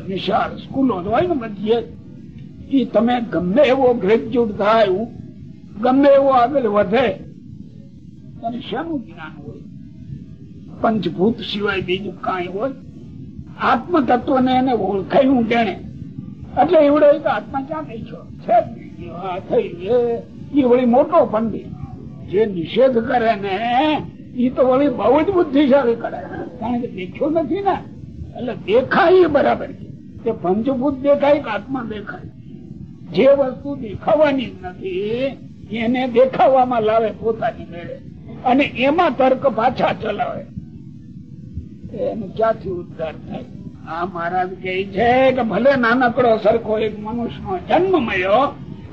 A: નિશાળ સ્કૂલો હોય ને બધી એ તમે ગમે એવો ગ્રેજ્યુએટ થાય, ગમે એવો આગળ વધે, તને શેનું જ્ઞાન હોય? પંચભૂત સિવાય બીજું કઈ હોય? આત્મ તત્વ ને એને ઓળખાયું તેને એટલે એવડે આત્મા ક્યાં થઈ છો છે એ વળી મોટો પંડિત. જે નિષેધ કરે ને એ તો વળી બહુ જ બુદ્ધિશાળી કરાય કારણ કે દેખ્યો નથી ને, એટલે દેખાય બરાબર છે. પંચભૂત દેખાય કે આત્મા દેખાય? જે વસ્તુ દેખાવાની નથી, એને દેખાવામાં લાવે પોતાની મેળે. અને એમાં તર્ક પાછા ચલાવે. એનો ક્યાંથી ઉદ્ધાર થાય? આ મહારાજ કહે છે કે ભલે નાનકડો સરખો એક મનુષ્ય જન્મ મળ્યો,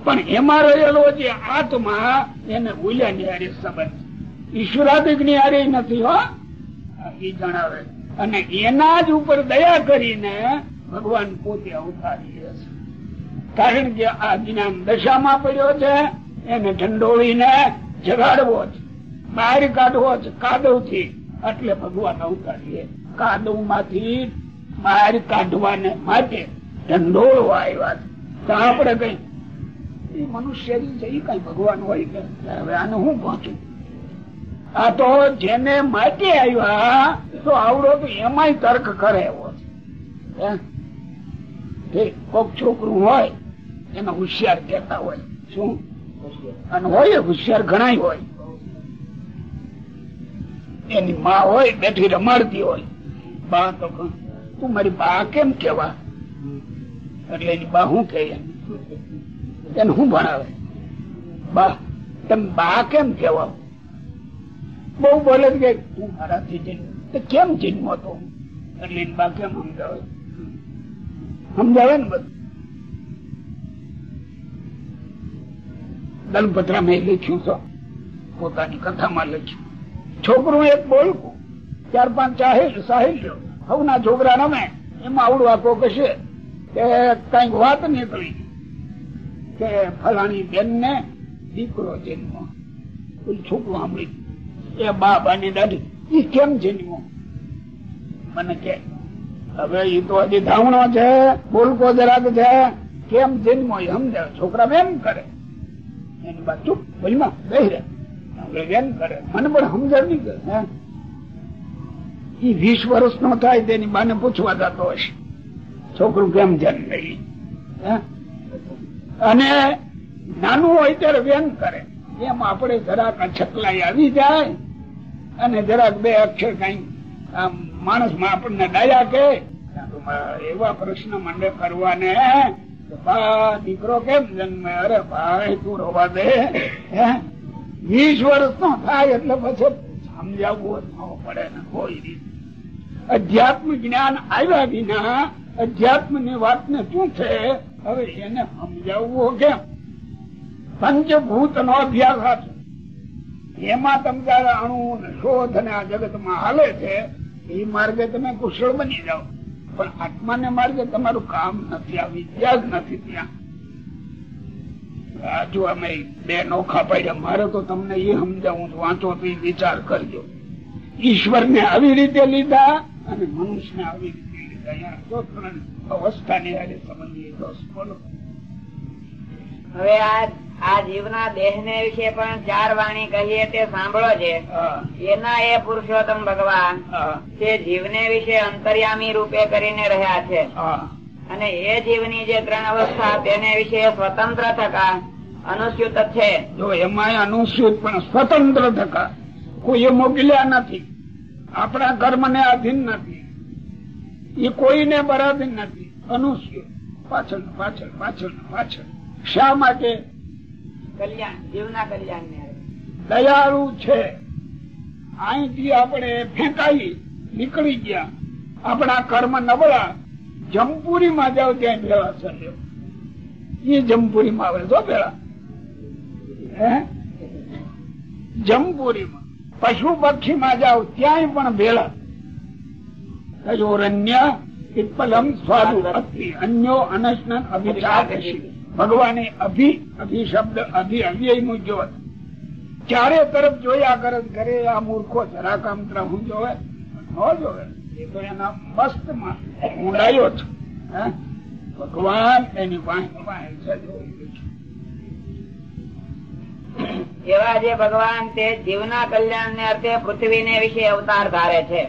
A: પણ એમાં રહેલો જે આત્મા, એને ભૂલ્યા નિહારી હારે સંબંધ ઈશ્વરાદિકની હારે નથી, હો. એ જણાવે. અને એના જ ઉપર દયા કરીને ભગવાન પોતે અવતારી કારણ કે આ જ્ઞાન દશામાં પડ્યો છે, એને ઢંડોળીને જગાડવો છે બહાર કાઢવો છે કાદવથી એટલે ભગવાન અવતારીએ કાદવમાંથી બહાર કાઢવાને માટે ઢંડોળવા આવ્યા છે. તો આપણે કઈ મનુષ્ય છે એ કઈ ભગવાન હોય કે? હવે આને હું પહોંચું? આ તો જેને માટે આવ્યા તો આવડો તો એમાંય તર્ક કરે એવો. હે? કોક છોકરું હોય, એને હોશિયાર કેતા હોય. શું? અને હોય, હોશિયાર ઘણા હોય. એની માં હોય, બેઠી રમાડતી હોય. બા તો તું મારી બા કેમ કેવા? એટલે એની બા શું કે એને શું ભણાવે? બા તમે બા કેમ કેવા? બહુ બોલે કે તું મારાથી જન્મ કેમ જન્મો તો? એટલે કેમ સમજાવે. સમજાવે ને બધું. દલપત્રામાં લખ્યું છો પોતાની કથામાં લખ્યું. છોકરું એક બોલકું ચાર પાંચ ચાહેલ સાહિલ્યો હવના છોકરા રમે, એમાં આવડું આખો કશે કે કંઈક વાત નીકળી, કે ફલાણી બેન ને દીકરો જન્મ છોકરું સાંભળી. એ અને દાદી ઈ કેમ જન્મો મને કે હવે એ તો હજી ધાવણો છે બોલકો જરાક છે. કેમ જન્મો એ સમજાવે. છોકરા એમ કરે. એની બાદ ચૂપ ભલમાં બેહી રહે. એમ કરે. મને પણ સમજણ નહીં કરે હે. વીસ વર્ષ નો થાય તેની બાને પૂછવા જતો હશે. છોકરું કેમ જન્મ અને નાનું હોય ત્યારે વ્યંગ કરે. એમ આપણે જરાક છકલાઈ આવી જાય. અને જરાક બે અક્ષર કઈ આમ માણસમાં આપણને દયા કે, એવા પ્રશ્ન મંડે કરવાને કે બા, દીકરો કેમ જન્મે? અરે ભાઈ, તું રોવા દે. વીસ વર્ષ નો થાય એટલે પછી સમજાવવું ન પડે ને કોઈ રીતે. અધ્યાત્મ જ્ઞાન આવ્યા વિના અધ્યાત્મની વાત ને શું છે? હવે એને સમજાવવું કેમ? પંચભૂત નો અભ્યાસ હતો એમાં તમે જયારે અણુ શોધ અને આ જગતમાં હાલે છે, એ માર્ગે તમે કુશળ બની જાઓ. પણ આત્માને માર્ગે તમારું કામ નથી, આ વિદ્યા જ નથી ત્યાં. હજુ અમે બે નોખા પડ્યા, મારે તો તમને એ સમજાવું વાંચો તો વિચાર કરજો. ઈશ્વર ને આવી રીતે લીધા અને મનુષ્ય ને આવી રીતે લીધા. અવસ્થાની હારે સંબંધી
B: હવે આ આ જીવના દેહ ને વિશે પણ ચાર વાણી કહીએ તે સાંભળો છે એના એ પુરુષોત્તમ ભગવાન તે જીવને વિશે અંતર્યામી રૂપે કરીને રહ્યા છે. અને એ જીવની જે ત્રણ અવસ્થા તેને વિશે સ્વતંત્ર થતા અનુસ્યુત છે.
A: જો એમાં અનુસ્યુત પણ સ્વતંત્ર થકા કોઈ મોકલ્યા નથી. આપણા કર્મ ને આધીન નથી. એ કોઈને બરાધીન નથી. અનુસ્યુત. પાછળ પાછળ પાછળ પાછળ. શા માટે?
B: કલ્યાણ
A: આપણે ફેંકાઈ નીકળી ગયા. આપણા કર્મ નબળા. જમપુરી માં જાવ ત્યાં ભેળા ચલ્યો એ જમપુરી માં આવે તો ભેળા હે? જમપુરીમાં. પશુ પક્ષી માં જાવ ત્યાંય પણ ભેળા. અજોરન્ય પિત્પલમ સ્વાદુ અન્યો અનશન અભિચારી ભગવાને અભિ અભિશબ્દ અભિ અવ્યયનું હતો. ચારે તરફ જોયા કરે ઘરે આ મૂર્ખો જરા કામ હું જોવે? ન જોવે. એ તો એના મસ્તમાં ઊંડાયો છે? ભગવાન એની પાસે
B: એવા જે ભગવાન તે જીવના કલ્યાણ ને અર્થે પૃથ્વી ને વિશે અવતાર ધારે છે.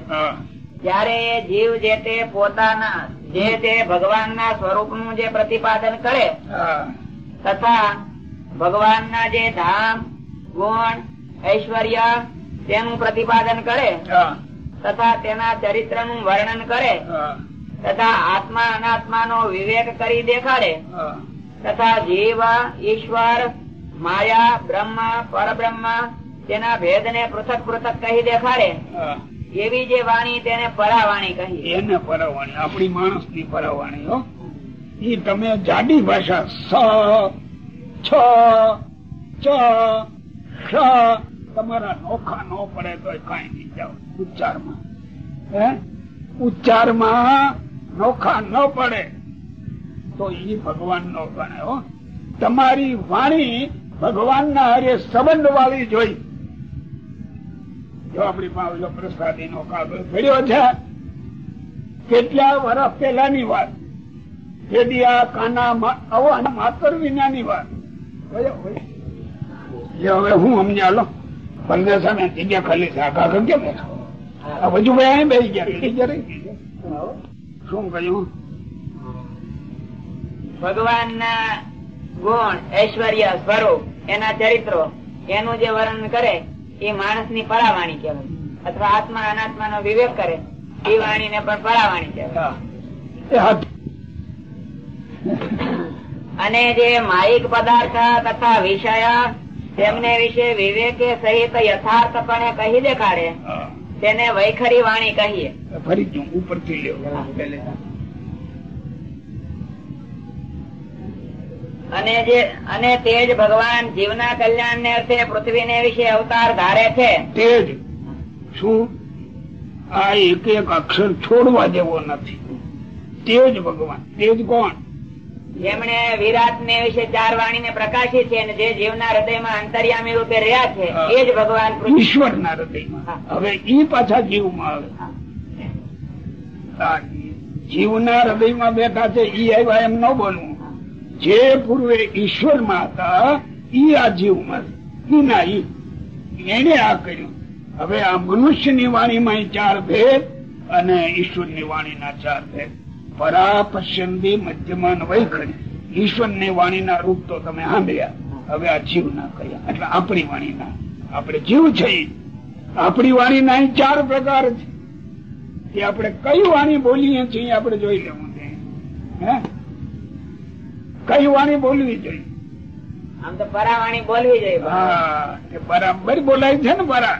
A: હા
B: જીવ જે તે પોતાના જે તે ભગવાનના સ્વરૂપનું જે પ્રતિપાદન કરે તથા ભગવાનના જે ધામ ગુણ ઐશ્વર્ય તેનું પ્રતિપાદન કરે તથા તેના ચરિત્રનું વર્ણન કરે તથા આત્મા અનાત્મા નો વિવેક કરી દેખાડે તથા જીવ ઈશ્વર માયા બ્રહ્મ પરબ્રહ્મ તેના ભેદ ને પૃથક પૃથક કહી દેખાડે. એવી જે વાણી તેને પરાવાણી કહી
A: એને પરાવાણી, આપણી માણસની પરાવાણી, હો. એ તમે જાડી ભાષા સ, છ, ચ તમારા નોખા નો પડે તો કઈ નહીં જાઓ. ઉચ્ચારમાં. હે? ઉચ્ચારમાં નોખા ન પડે તો એ ભગવાન નો ગણે હો. તમારી વાણી ભગવાન ના હારે સંબંધ વાળી જોઈ જો આપણી પાસે પ્રસાદી નો કાગળ પડ્યો છે, કેટલા વર્ષ પેલાની વાત? વાત. શું કહ્યું?
B: ભગવાન ના ગુણ, ઐશ્વર્ય સ્વરૂપ, એના ચરિત્રો, એનું જે વર્ણન કરે એ માણસની પરાવાણી કહેવાય. અથવા આત્મા અનાત્મા નો વિવેક કરે. એ વાણી ને પણ પરાવાણી કહેવાય. અને જે માયિક પદાર્થ તથા વિષય તેમને વિશે વિવેકે સહિત યથાર્થપણે કહી દેખાડે. તેને વૈખરી વાણી કહીએ.
A: ફરી ઉપરથી લ્યો
B: અને જે અને તે જ ભગવાન જીવના કલ્યાણ ને અર્થે પૃથ્વીને વિશે અવતાર ધારે છે.
A: તેજ. શું? આ એક એક અક્ષર છોડવા જેવો નથી. તેજ ભગવાન. તેજ કોણ?
B: જેમણે વિરાટ ને વિશે ચાર વાણી ને પ્રકાશી છે અને જે જીવના હૃદયમાં અંતર્યામી રૂપે રહ્યા છે. એ જ ભગવાન
A: ઈશ્વર ના હૃદયમાં. હવે ઈ પાછા જીવમાં આવે. જીવના હૃદયમાં બેઠા છે ઈ આવ્યા એમ ન બોલવું જે પૂર્વે ઈશ્વરમાં હતા ઈ આ જીવમાં ના ઈ એને આ કર્યું. હવે આ મનુષ્યની વાણીમાં ચાર ભેદ અને ઈશ્વરની વાણીના ચાર ભેદ. પરા પશ્યંતી મધ્યમાન વૈખરી. ઈશ્વરની વાણીના રૂપ તો તમે સાંભળ્યા. હવે આ જીવના કહ્યા એટલે આપણી વાણીના. આપણે જીવ છે આપણી વાણીના ચાર પ્રકાર છે. એ આપણે કઈ વાણી બોલીએ છીએ આપણે જોઈ લેવું હે? કઈ વાણી બોલવી જોઈએ?
B: આમ તો પરાવાણી બોલવી જોઈએ
A: હા એ બરાબર બોલાય છે ને બરા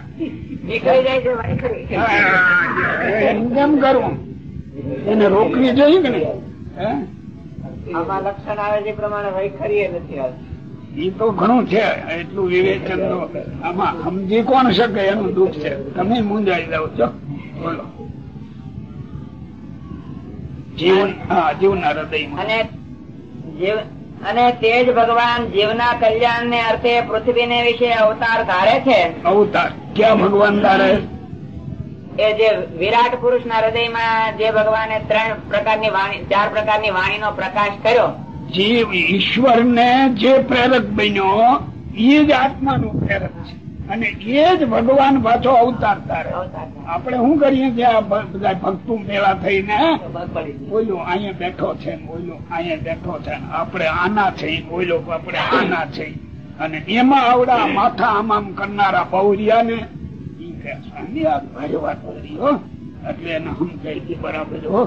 B: નીકળી જાય છે વૈખરી.
A: હા, એમ કેમ કરવું એને રોકવી જોઈએ કે નહીં?
B: આમાં લક્ષણ આવે છે પ્રમાણે વૈખરી એ નથી આવતી.
A: એ તો ઘણું છે એટલું વિવેચન તો આમાં સમજી કોણ શકે એનું દુઃખ છે? તમે મુંજાઈ જાઓ છો બોલો. જીવન હા જીવના હૃદયમાં.
B: અને જીવ અને તે જ ભગવાન જીવના કલ્યાણ ને અર્થે પૃથ્વીને વિશે અવતાર ધારે છે.
A: અવતાર? ક્યાં ભગવાન ધારે?
B: એ જે વિરાટ પુરુષ ના હૃદયમાં જે ભગવાને ત્રણ પ્રકારની વાણી ચાર પ્રકારની વાણીનો પ્રકાશ કર્યો.
A: જીવ ઈશ્વર ને જે પ્રેરક બન્યો એ જ આત્માનું પ્રેરક છે. અને એ જ ભગવાન પાછો અવતાર
B: રહે.
A: આપણે શું કરીએ આ બધા ભક્તો મેળા થઈને
B: પડી
A: અહીંયા બેઠો છે ને અહીંયા બેઠો છે આપણે આના છે બોલો આપણે આના છે. અને એમાં આવડા માથા આમ આમ કરનારા બહુરિયા ને કે એટલે એને સમજાય બરાબર હો.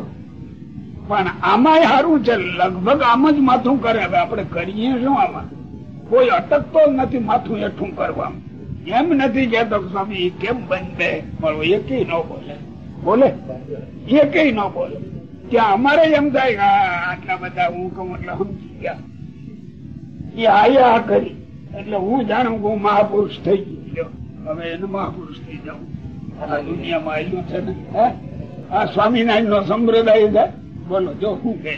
A: પણ આમાંય સારું છે લગભગ આમ જ માથું કરે. હવે આપણે કરીએ શું આમાં? કોઈ અટકતો નથી માથું હેઠું કરવામાં. એમ નથી કેતો સ્વામી કેમ બંધ મળો એકેય ન બોલે. બોલે? એકેય ન બોલે. ત્યાં અમારે એમ થાય કે આટલા બધા હું કહું એટલે સમજી ગયા. એ આયા કરી. એટલે હું જાણું કે હું મહાપુરુષ થઈ ગયો. હવે એને મહાપુરુષ થઈ જાઉં. આ દુનિયામાં આવ્યું છે ને હે? આ સ્વામિનારાયણ નો સંપ્રદાય છે. બોલો જો શું કે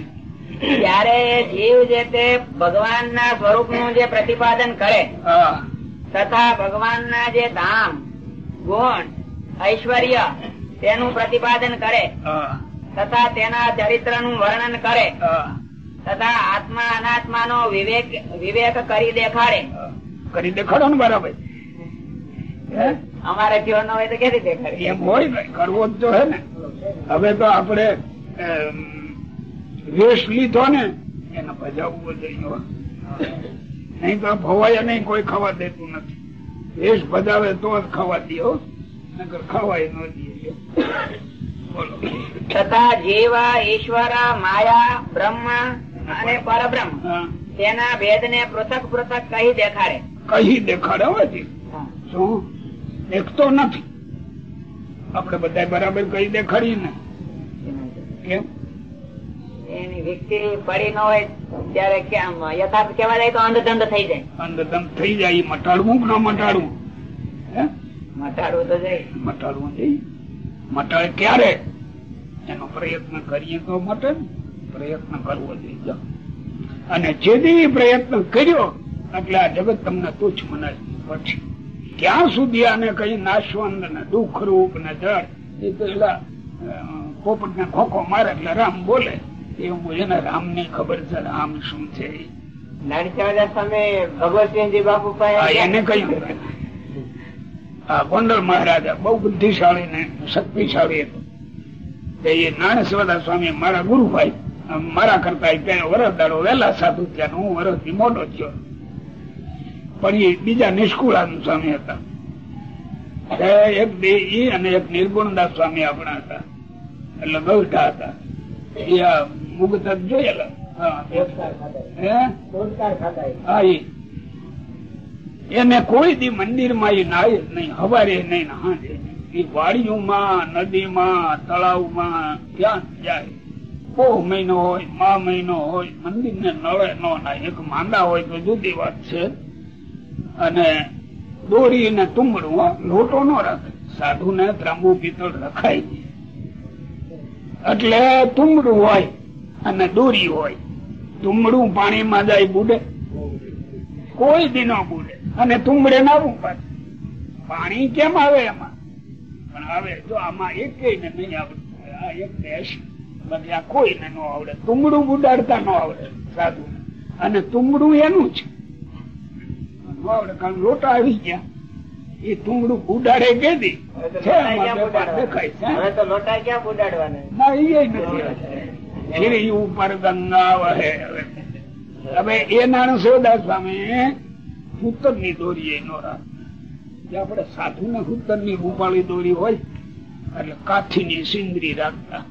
B: ત્યારે જીવ જે તે ભગવાન ના સ્વરૂપનું જે પ્રતિપાદન કરે
A: હા.
B: તથા ભગવાન ના જે ધામ ગુણ ઐશ્વર્ય તેનું પ્રતિપાદન કરે. તથા તેના ચરિત્રનું વર્ણન કરે. તથા આત્મા અનાત્મા નો વિવેક વિવેક કરી દેખાડે.
A: કરી દેખાડો ને બરાબર હે?
B: અમારે કયો ન હોય તો કેવી દેખાડે?
A: એમ હોય કરવો જ તો હે ને. હવે તો આપણે વેશ લીધો ને એને ભજાવવો જોઈએ. નહીં તો ભવાય નહીં કોઈ ખાવા દેતું નથી. વેશ ભજાવે તો જ ખાવા દો હો. નકર ખવાય ન દે
B: તથા જેવા ઈશ્વર માયા બ્રહ્મ અને પરબ્રહ્મ તેના ભેદ ને પૃથક પૃથક કહી દેખાડે.
A: કહી દેખાડે હોય શું? દેખતો તો નથી. આપણે બધા બરાબર કહી દેખાડીએ ને. કેમ?
B: એની વ્યક્તિ પડી ન હોય ત્યારે કેમ? યથાર્થ કેવા જાય તો અંધધંધ થઈ જાય.
A: અંધદમ થઈ જાય મટાડવું કે ન મટાડવું?
B: મટાડવું તો જાય
A: મટાડવું નહીં મટાડે ક્યારે? એનો પ્રયત્ન કરીએ તો મટે. પ્રયત્ન કરવો જોઈએ. અને જેથી પ્રયત્ન કર્યો એટલે આ જગત તમને તુચ્છ મનાય. પછી ક્યાં સુધી આને કઈ નાશવંત ને દુઃખ રૂપ ને જળ એ એલા પોપટ ને ખોખો મારે એટલે રામ બોલે. એવું એને રામની ખબર છે રામ શું છે? એ.
C: નાનચંદ્ર સામે ભગવતસિંહજી બાપુ
A: આ એને કહ્યું. ગોંડલ મહારાજા બહુ બુદ્ધિશાળી ને શક્તિશાળી હતો. એ નાણેશ્વરા સ્વામી મારા ગુરુભાઈ મારા કરતા ત્યાં વરસદાડો વહેલા સાધુ ત્યાં હું વરસથી મોટો થયો. પણ એ બીજા નિષ્કુળાનંદ સ્વામી હતા. એક બે- ઈ અને એક નિર્ગુણદાસ સ્વામી આપણા હતા. એટલે ગૌઠા હતા. એને કોઈ દી મંદિરમાં એ નાય નહીં, હવારે નહીં એ વાડીઓમાં, નદીમાં, તળાવમાં ક્યાં જાય? બહુ મહિનો હોય, મા મહિનો હોય મંદિર ને નળે ન નાય. એક માંદા હોય તો જુદી વાત છે. અને દોરી ને તુંબડું લોટો ન રાખે. સાધુ ને ત્રાંબુ પિત્તળ રખાય. એટલે તુંબડું હોય અને દોરી હોય. તુંબડું પાણીમાં જાય બુડે. કોઈ દી ન બુડે. અને તુંબડે ના પાછું પાણી કેમ આવે એમાં? પણ આવે જો આમાં એક ને નહીં આવડે. આ એક દેશ. કોઈને ન આવડે. તુંબડું બુડાડતા ન આવડે સાધુ અને તુમડું એનું છે ન આવડે, કારણ લોટા આવી ગયા. એ તુંબડું ઉડાડે કે દી છે આમાં વેપાર દેખાય
C: હવે તો લોટા ક્યાં બુડાડવાના
A: ના એ નથી. શ્રી ઉપર ગંગા વહે હવે. એ નાણું સોદા સ્વામી સૂતરની દોરી નો રાખ જે આપણે સાધુ ને સૂતરની રૂપાળી દોરી હોય એટલે કાઠી ની સિંદરી રાખતા.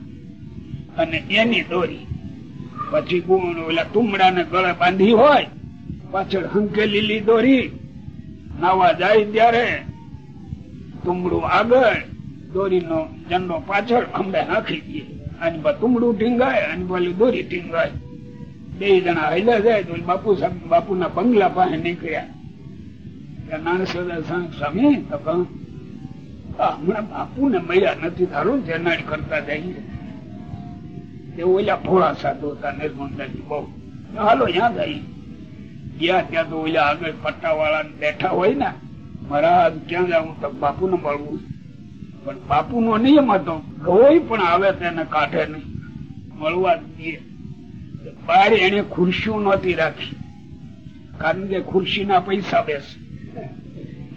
A: અને એની દોરી પછી ગુણ ઓલા તુમડા ને ગળે બાંધી હોય પાછળ હંકેલીલી દોરી નાવા જાય ત્યારે તુમડું આગળ દોરીનો જંડો પાછળ ખંભે નાખી દે. અને તુમડું ઢીંગાય અને પેલી દોરી ટીંગાય. બે જણા હૈલા જાય તો બાપુ સાહેબ બાપુ ના બંગલા પાસે નીકળ્યા. નાનસોદા સ્વામી, તો કહું હમણાં બાપુ ને મળ્યા નથી તારું જેનાડ કરતા જઈએ. તે ઓલા ભોળા સાધુ હતા નિર્મળદાસજી બહુ. હાલો યાદ જઈએ. ગયા ત્યાં તો ઓલા આગળ પટ્ટા વાળા બેઠા હોય ને, મહારાજ, ક્યાં જવું તો બાપુ ને મળવું. પણ બાપુ નો નિયમ હતો, કોઈ પણ આવે તેને કાઢે નહીં. મળવા જ દે. બહાર એને ખુરશીઓ નહોતી રાખી. કારણ કે ખુરશી ના પૈસા બેસે.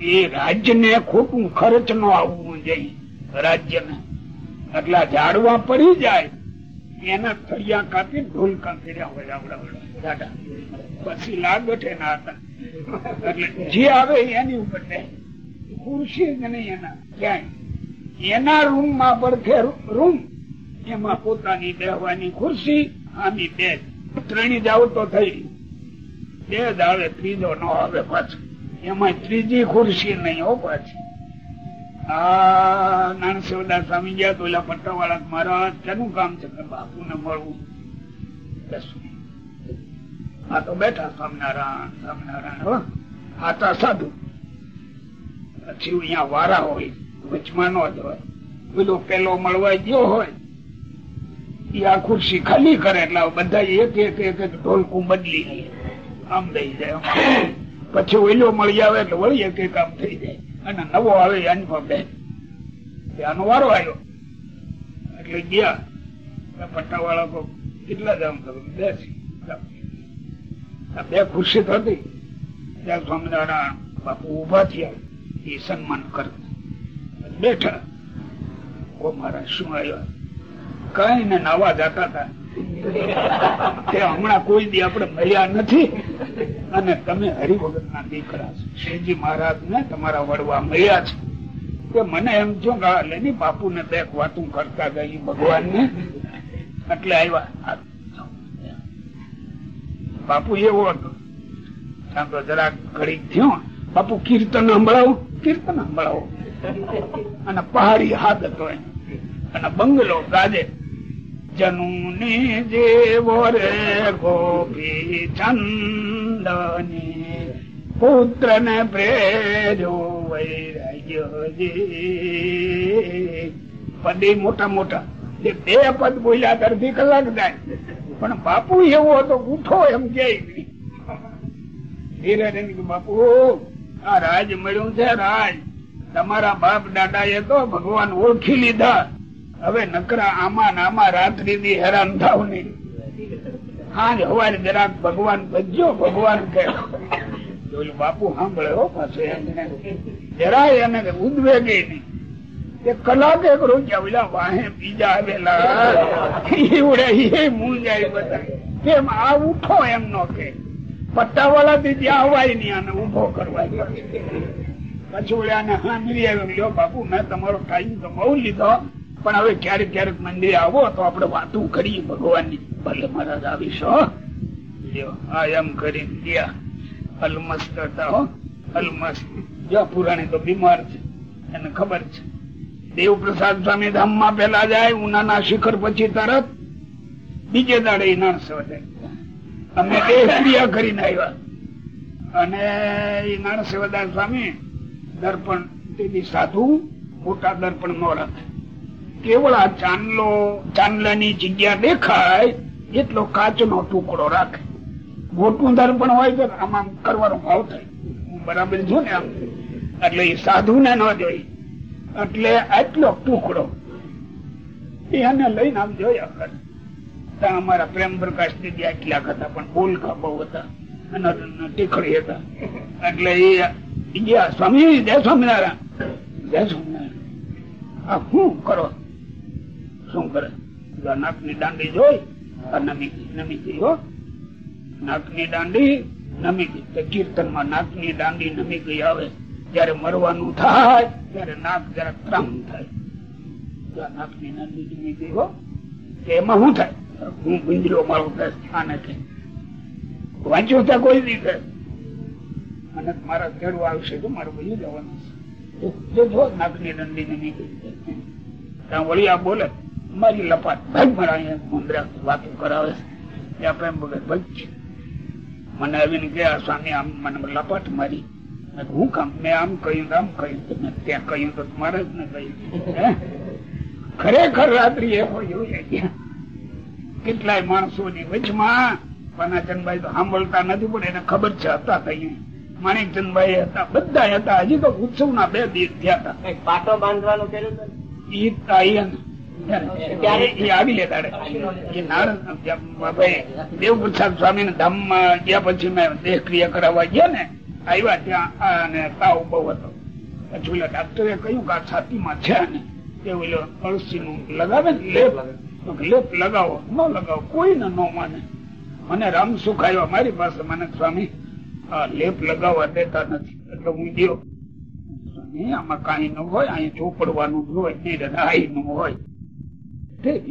A: એ રાજ્ય ને ખોટું ખર્ચ નો આવવું જોઈએ રાજ્ય ને એટલે ઝાડવા પડી જાય, એના થળિયા કાપી ઢોલકા કર્યા હોય આવડાવડા પછી લાગઠે ના હતા. એટલે જે આવે એની ઉપર ખુરશી જ નહીં એના ક્યાંય. એના રૂમમાં પડખે રૂમ. એમાં પોતાની બેહવાની ખુરશી, આની બે. ત્રણી જાવ તો થઈ. બે જ આવે ત્રીજો નો આવે પાછો. એમાં ત્રીજી ખુરશી નહીં હો પાછી. આ નાનસેવદા સ્વામી ગયા તો ઓલા પટ્ટા વાળા મારા તેનું કામ છે? બાપુ ને મળવું. જ ખુરશી ખાલી કરે એટલે બધા એક એક એક એક ઢોલકું બદલી આમ થઈ જાય પછી ઓઈલો મળી આવે એટલે વળી એક એક આમ થઈ જાય. અને નવો આવે એની બે આનો વારો આવ્યો. એટલે ગયા. પટ્ટા વાળા કેટલા જામ કરો, બેસી. બે ખુરશી હતી. ત્યાં સ્વામિનારાયણ બાપુ ઊભા થયા. એ સન્માન કરતા. બેઠા. કો મારા શું આવ્યા કઈ ને નાવા જતા હતા. હમણાં કોઈ દી આપણે મળ્યા નથી. અને તમે હરિભગત ના દીકરા શ્રીજી મહારાજ ને તમારા વડવા મળ્યા છે. કે મને એમ કે લેની બાપુ ને બે વાતું કરતા ગઈ ભગવાન ને એટલે આવ્યા. બાપુ એવો હતો. સાંભળો જરાક ઘડીક થયો. બાપુ કીર્તન સંભળાવો કીર્તન સંભળાવો. અને પહાડી હાથ હતો. અને બંગલો ગાજે. જનુની જેવો રે ગોપી ચંદની પુત્ર ને પ્રેજો પદે મોટા મોટા. જે બે પદ બોલ્યા, અડધી કલાક જાય. પણ બાપુ એવો હતો ઉઠો એમ કે બાપુ, આ રાજ મળ્યું છે, રાજ. તમારા બાપ દાદા એ તો ભગવાન ઓળખી લીધા. હવે નકરા આમાં નામાં રાત્રિ થી હેરાન થાવ નહીં હાજ હવારે જરાક ભગવાન ભજ્યો, ભગવાન કે બાપુ સાંભળ્યો એમને જરાય એને ઉદ્વેગે નહીં. કલાક એક રોજ્યા ઓલા વાહે બીજા આવેલા. એવડે કેમ? આ ઉઠો એમ નો કે. પટ્ટા વાળા થી ત્યાં અવાય નહીં આને ઊભો કરવા પછી ઓલા સાંભળી આવ્યો બાપુ, મેં તમારો ટાઈમ તો બહુ લીધો. પણ હવે ક્યારેક ક્યારેક મંદિરે આવો તો આપડે વાતું કરીએ, ભગવાનની. ભલે મહારાજ, આવીશો લ્યો આ એમ કરી ગયા. અલમસ્ત હતા, હો. અલમસ્ત જો પુરાણી તો બીમાર છે, એને ખબર છે. દેવ પ્રસાદ સ્વામી ધામમાં પેલા જાય, ઉનાના શિખર પછી તરત બીજે દાડે નાણ સેવા અમે કરીને આવ્યા. અને એ નાણ સેવાદાર સ્વામી દર્પણ તેની સાધુ મોટા દર્પણ મોરત કેવળ આ ચાંદલો, ચાંદલાની જગ્યા દેખાય, એટલો કાચનો ટુકડો રાખે. મોટું દર્પણ હોય તો આમાં કરવાનો ભાવ થાય. હું બરાબર છું ને આમ. એટલે એ સાધુ ને ન જોઈ. એટલે આટલો ટુકડો. એને લઈને આમ જોયા કરે. ત્યાં અમારા પ્રેમ પ્રકાશ દીદી આટલા હતા, પણ બોલકા બહુ હતા ટીખડી હતા. એટલે એ ગયા, સ્વામી, જય સ્વામિનારાયણ. જય સ્વામિનારાયણ. આ શું કરો? શું કરે? નાકની દાંડી જોઈ નમી નમી ગઈ હો. નાકની દાંડી નમી ગઈ. કીર્તનમાં નાકની દાંડી નમી ગઈ આવે. જયારે મરવાનું થાય, ત્યારે નાક જરા ત્રામ થાય. નાકની દાંડી નમી ગઈ હો એમાં શું થાય? હું ગુંજરો મારો સ્થાન છે. વાંચ્યું ત્યાં કોઈ રીતે? અને મારા ખેડૂ આવશે તો મારું બધું જવાનું છે. જો નાકની દંડી નમી ગઈ ત્યાં વળી આ બોલે, મારી લપાટ મારા અહીંયા મુંદ્રા વાતો કરાવે છે. પ્રેમ વગર ભાઈ મને આવીને આ સ્વામી, આમ મને લપાટ મારી. હું કામ મેં આમ કહ્યું આમ કહ્યું. ત્યાં કહ્યું તો તમારે જ ને કહ્યું. ખરેખર રાત્રિ એ કેટલાય માણસો ની વચમાં પાનાચંદભાઈ તો સાંભળતા નથી પણ એને ખબર છે હતા કહ્યું માણેકચંદભાઈ હતા બધા હતા. હજી તો ઉત્સવ ના બે દિવસ થયા હતા.
C: પાટો બાંધવાનું કર્યું
A: ઈ દેવ પ્રસાદ સ્વામી ના ધામમાં ગયા પછી મેં દેહ ક્રિયા કરાવવા ગયા ને આવ્યા ત્યાં તાવ બહુ હતો. પછી ઓલા ડાક્ટરે કહ્યું કે આ છાતીમાં છે ને તે ઓલો અળસી નું લગાવે ને લેપ. લેપ લગાવો, ન લગાવો કોઈ ને ન માને. મને રામ સુખ આવ્યો મારી પાસે. મને સ્વામી લેપ લગાવવા દેતા નથી. એટલે હું ગયો. આમાં કઈ ન હોય, અહીં ચોપડવાનું જ હોય, નહીં નું હોય.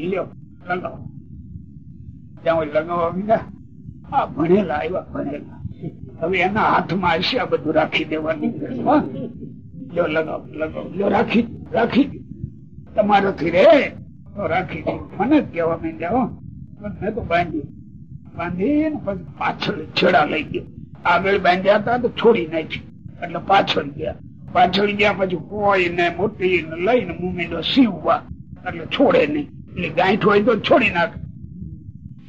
A: લ્યો લગાવો. ત્યાં લગાવવા મીધા આ ભણેલા આવ્યા, ભણેલા. હવે એના હાથમાં હશે આ બધું રાખી દેવાની. જો લગાવ લગાવ. જો રાખી રાખી. તમારાથી રે. તો રાખી દે. મને જ મેં મેં તો બાંધી બાંધી પછી પાછળ છેડા લઈ ગયો. આગળ બાંધ્યા હતા તો છોડી નાખી એટલે પાછળ ગયા. પાછળ ગયા પછી કોઈ ને મોટી લઈને મુમેડો સીવવા. એટલે છોડે નહીં. એટલે ગાંઠ હોય તો છોડી નાખે.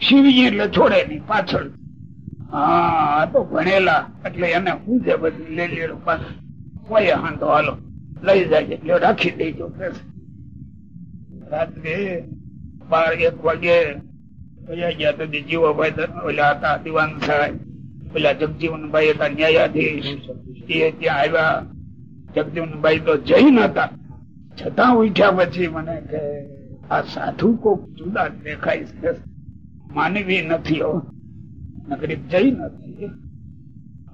A: સીવી એટલે છોડે નહીં. પાછળ હા તો ભણેલા. એટલે એને હું છે બધું લઈ લેડો કોઈ હાંધો હાલો. લઈ જાય એટલે રાખી દેજો. રાત્રે બાર એક વાગે ગયા જીવાભાઈ ઓલા હતા પેલા જગજીવનભાઈ હતા, ન્યાયાધીશ, એ ત્યાં આવ્યા. જગજીવનભાઈ તો જૈન હતા છતાં ઉઠ્યા પછી મને કે, આ સાધુ કોક જુદા દેખાય છે. માનવી નથી હો. નગરી જઈ નથી.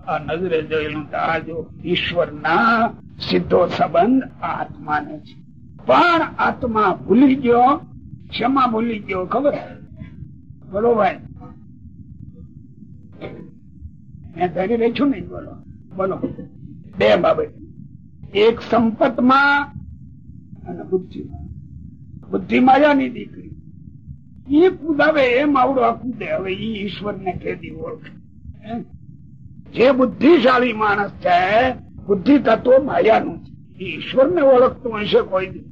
A: આ નજરે જોયેલું આ જો સીધો સંબંધ આત્માને છે. પણ આત્મા ભૂલી ગયો, ક્ષમા ભૂલી ગયો, ખબર? બોલો ભાઈ. મેં ધરી રહી છું નહીં, બોલો. બોલો. બે બાબત. એક સંપતમાં અને બુદ્ધિમાં. બુદ્ધિ માયાની દીકરી. એ કુદાવે એમ આવડો કૂદે. હવે ઈ ઈશ્વર ને કેદી ઓળખે. જે બુદ્ધિશાળી માણસ છે બુદ્ધિ તત્વ માયાનું છે. ઈશ્વર ને ઓળખતું હશે કોઈ દી.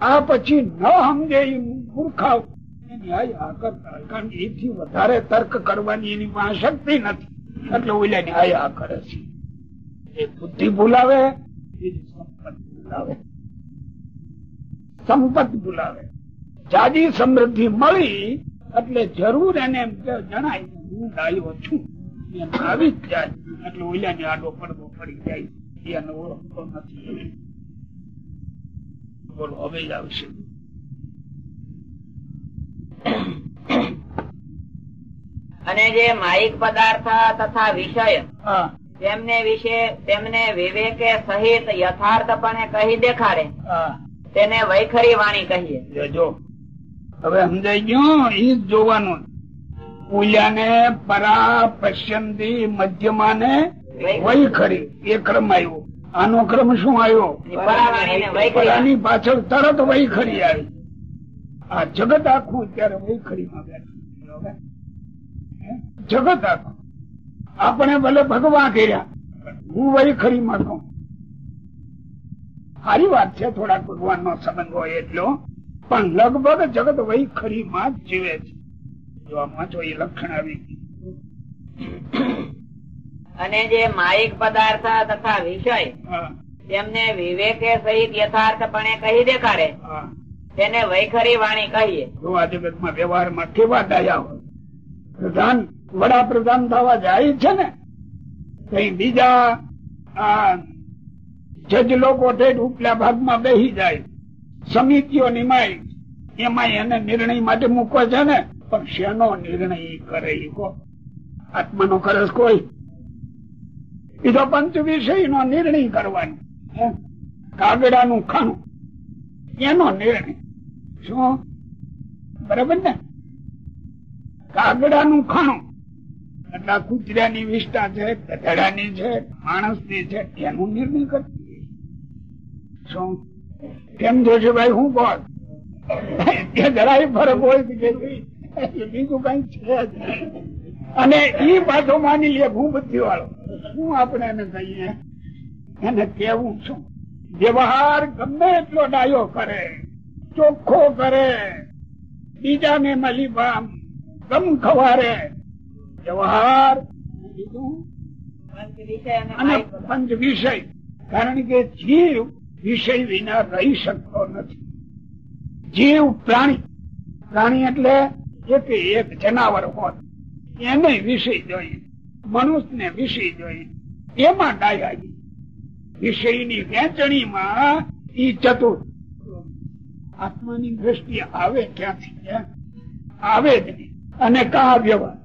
A: આ પછી ન સમજે એથી વધારે તર્ક કરવાની એની પાસે શક્તિ નથી. એટલે ઓલા ન્યાય આ કરે છે એ બુદ્ધિ ભૂલાવે સંપત્તિ ભૂલાવે. સંપત્તિ ભૂલાવે. જાજી સમૃદ્ધિ મળી એટલે જરૂર એને જણાય હું ડાયો છું. આવી જ જાય. એટલે ઓલાની આડો પડવો પડી જાય. એને ઓળખતો નથી. બોલો હવે જ આવશે.
B: અને જે માહિક પદાર્થ તથા વિષય તેમને વિશે તેમને વિવેકે સહિત યથાર્થપણે કહી દેખાડે. તેને વૈખરી વાણી કહીએ.
A: જોજો હવે સમજાઈ ગયું? એ જ જોવાનું. પૂજાને પરા પશ્યંતી મધ્યમાને વહી ખરી એ ક્રમ આવ્યો. આનો ક્રમ શું આવ્યો?
B: ને
A: પરાની પાછળ તરત ખરી આવી. આ જગત આખું ત્યારે ખરીમાં બેઠું જગત આખું. આપણે ભલે ભગવાન કર્યા હું વહી ખરીમાં કહું સારી વાત છે થોડાક ભગવાન નો સંબંધ હોય એટલો. પણ લગભગ જગત વહી ખરી માં જીવે છે. જો આમાં જો એ લક્ષણ આવી.
B: અને જે માહિક પદાર્થ તથા વિષય તેમને વિવેકે સહિત યથાર્થપણે કહી દેખાડે. તેને વૈખરી વાણી કહીએ.
A: જો આ જગતમાં વ્યવહારમાં કેવા ડાયા હોય. પ્રધાન વડાપ્રધાન થવા જાય છે ને કઈ બીજા આ જજ લોકો ઠેઠ ઉપલા ભાગમાં બેસી જાય. સમિતિઓ નિમાય એમાં એને નિર્ણય માટે મૂકવો છે ને, પણ શેનો નિર્ણય કરે આત્માનો કરે કોઈ. એ તો પંચ વિષય નો નિર્ણય કરવાનો? કાગડાનું ખાણું. એનો નિર્ણય. શું? બરાબર ને? કાગડાનું ખાણું. એટલે કૂતરાની વિષ્ઠા છે, ગધેડાની છે, માણસની છે, એનું નિર્ણય કરતી શું? કેમ જોશે ભાઈ હું કોણ? એ જરાય ફરક હોય કે બીજું કઈ છે. અને એ પાછો માની લે હું બુદ્ધિ વાળો શું આપણે એને કહીએ એને કેવું છું વ્યવહાર ગમે એટલો ડાયો કરે ચોખ્ખો કરે બીજાને મળી પામ ગમ ખવારે. વ્યવહાર
B: અને.
A: પંચ વિષય. કારણ કે જીવ વિષય વિના રહી શકતો નથી. જીવ પ્રાણી પ્રાણી એટલે એક એક જનાવર હોત. એને વિષય જોઈએ મનુષ્ય ને વિષય જોઈએ. એમાં ડાયા વિષયની વેચણીમાં ઈ ચતુર. આત્માની દ્રષ્ટિ આવે ક્યાંથી? આવે જ નહીં. અને કા વ્યવહાર?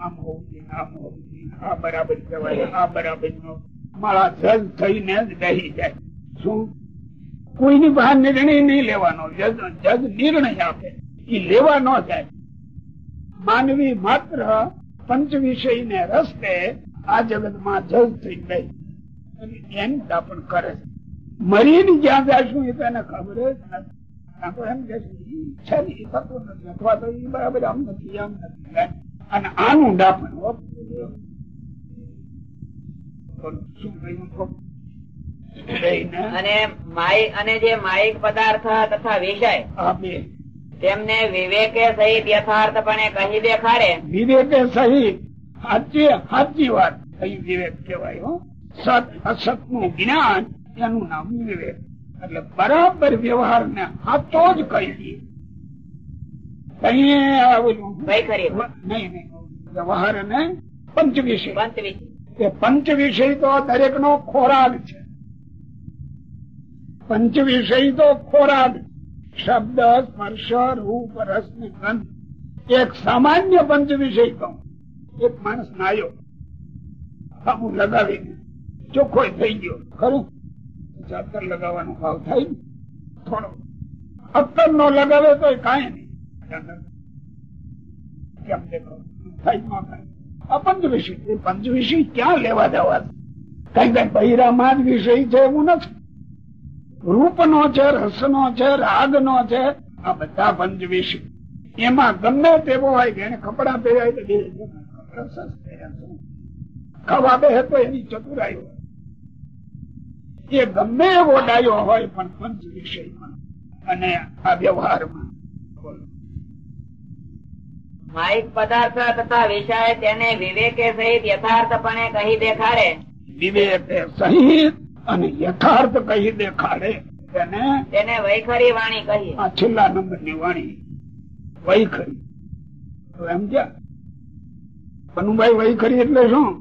A: આમ હોવું આમ હોવું આ બરાબર કહેવાય આ બરાબર નો મારા થઈને જ રહી જાય. શું કોઈની બહાર નિર્ણય નહીં લેવાનો. જજ નિર્ણય આપે. એ લેવા ન જાય. માનવી માત્ર પંચ વિષય ને રસ્તે આ જગતમાં જજ થઈ ગઈ. એમ દાપણ કરે છે. મરીને જ્યાં જશું એ તો એને ખબર જ છે, બરાબર આમ નથી આમ નથી. અને આનું ડાપણ શું કહ્યું?
B: અને માહિક અને જે માહિક પદાર્થ તથા વિષય તેમને વિવેકે સહિત યથાર્થપણે કહી દેખાડે.
A: વિવેકે સહિત સાચી સાચી વાત કઈ વિવેક કહેવાય હો. સત અસતનું જ્ઞાન એનું નામ વિવેક. એટલે બરાબર વ્યવહાર ને સાચો જ કહી દઈએ આ નહીં નહીં. વ્યવહાર ને પંચ વિષય.
B: પંચ વિષય
A: તો દરેક નો ખોરાક છે. પંચ વિષય તો ખોરાક. શબ્દ, સ્પર્શ, રૂપ, રસ એક સામાન્ય પંચ વિષય કહું. એક માણસ નાયો. સાબુ લગાવી ચોખ્ખો થઈ ગયો. ખરું? ચાતર લગાવવાનો ભાવ થાય થોડો. અત્તર નો લગાવે તો કાંઈ નહીં. કેમ દેખો? પંચવિષય. એ પંચવિષય ક્યાં લેવા દેવા કઈ કઈ બહિરામાં જ વિષય છે એવું નથી. રૂપ નો છે રસ નો છે રાગ નો છે આ બધા પંચવિષય એમાં ગમે તેવો હોય કે એને કપડા પહેરાય તો. ખાવા બે તો એની ચતુરાઈ એ ગમે એવો ડાયો હોય પણ પંચ વિષયમાં અને આ વ્યવહારમાં.
B: માહિક પદાર્થ તથા વિષય તેને વિવેકે સહિત યથાર્થપણે કહી દેખાડે
A: વિવેક સહિત અને યથાર્થ કહી દેખાડે. તેને
B: તેને વૈખરી વાણી કહીએ
A: છેલ્લા નંબરની વાણી. વૈખરી. તો એમ ક્યાં? પનુભાઈ વૈખરી એટલે શું?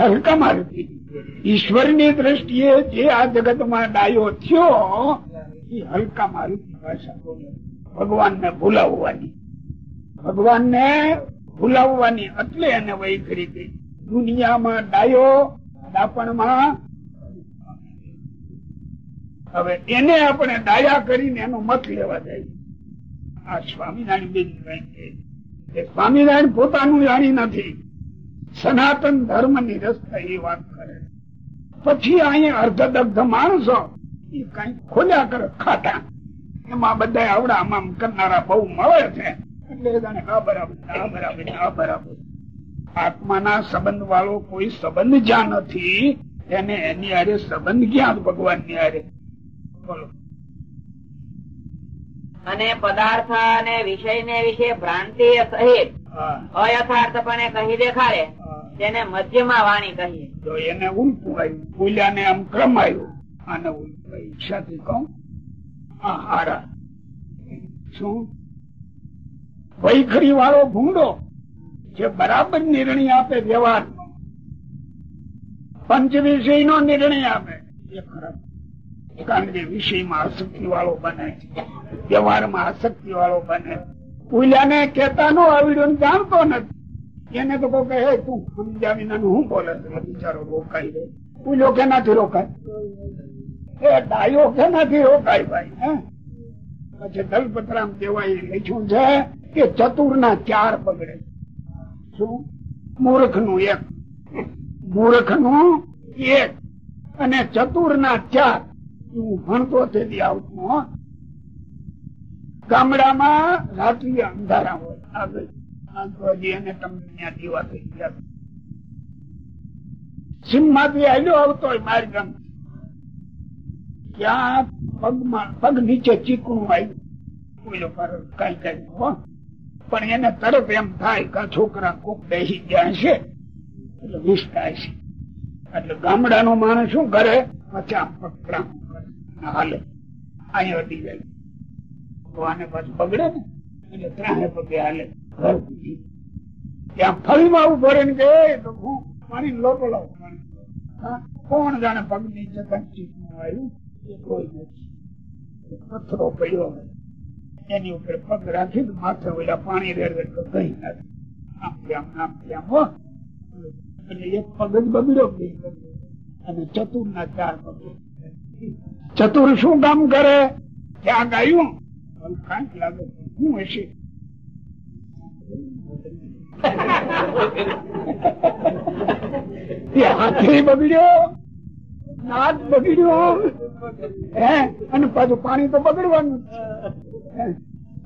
A: હલકા મારતી ઈશ્વરની. દ્રષ્ટિએ જે આ જગતમાં ડાયો થયો એ હલકા મારુતિ ભાષા ભગવાન ને ભૂલાવવાની. ભગવાન ને ભૂલાવવાની એટલે એને વૈખરી કહી. દુનિયામાં ડાયો દાપણમાં હવે એને આપણે ડાયા કરીને એનો મત લેવા જાય. આ સ્વામિનારાયણ કઈ સ્વામિનારાયણ પોતાનું જાણી નથી. સનાતન ધર્મની રસ્તા એ વાત કરે પછી અહીંયા અર્ધદગ્ધ માણસો એ કઈ ખોલ્યા કરે ખાતા એમાં બધા આવડા આમ કરનારા બહુ મળે છે. એટલે બરાબર, આ બરાબર આ બરાબર. આત્માના સંબંધ વાળો કોઈ સંબંધ જ્યાં નથી એને એની હારે સંબંધ ક્યાં ભગવાનની હારે? બોલો.
B: અને પદાર્થ અને વિષય ને વિશે ભ્રાંતિ સહિત અયથાર્થપણે કહી દેખાડે. તેને મધ્યમાં વાણી કહીએ.
A: તો એને ઉલટું આવ્યું ભૂલ્યા ને આમ ક્રમ આવ્યો આને ઉલટું ઈચ્છાથી કહું હારા શું? વૈખરી વાળો ભૂંડો જે બરાબર નિર્ણય આપે વ્યવહારનો પંચ વિષય નો નિર્ણય આપે. એ ખરાબ. કારણ કે વિષયમાં આસક્તિ વાળો બને વ્યવહારમાં આસક્તિ વાળો બને ભૂલ્યાને કેતા નો આવડ્યો જાણતો નથી. એને તો કોઈ કહે તું સમજાવી ને હું બોલે બિચારો રોકાઈ જાય ભૂલ્યો કે નથી રોકાય? એ ડાયો કે નથી રોકાય ભાઈ પછી દલપતરામ કેવાય લખ્યું છે કે ચતુર ના ચાર બગડે શું મૂર્ખનું એક. મૂર્ખનું એક. અને ચતુર ના ચાર. હું ભણતો આવતું ગામડામાં રાત્રિ અંધારા હોય. આગળ આવ્યો આવતો હોય મારી પગમાં પગ નીચે ચીકણું આવ્યું કઈ કઈ પણ એને તરત એમ થાય કે છોકરા કોક બેસી ગયા છે. એટલે વિસ્તાય છે. એટલે ગામડાનો માણસ શું કરે? પચા પકડા હાલે. અહીંયા અડી જાય. ભગવાને પાછું બગડે ને, એટલે ત્રાહે પગે હાલે. ઘર સુધી. ત્યાં ફળીમાં ઊભો ને કે તો હું મારી લોટો લાવું કોણ જાણે પગ નીચે કંચી આવ્યું એ કોઈ નથી. પથરો પડ્યો. એની ઉપર પગ રાખી માથે ઓલા પાણી રેડવે તો કઈ નથી. આમ તેમ આમ તેમ હો. એટલે એક પગ જ બગડ્યો અને ચતુર ના ચાર પગ. ચતુર શું કામ કરે? ત્યાં ગાયું? કાંઈક લાગે શું હશે? બગડ્યો. નાથ બગડ્યો. હે? અને પાછું પાણી તો બગડવાનું?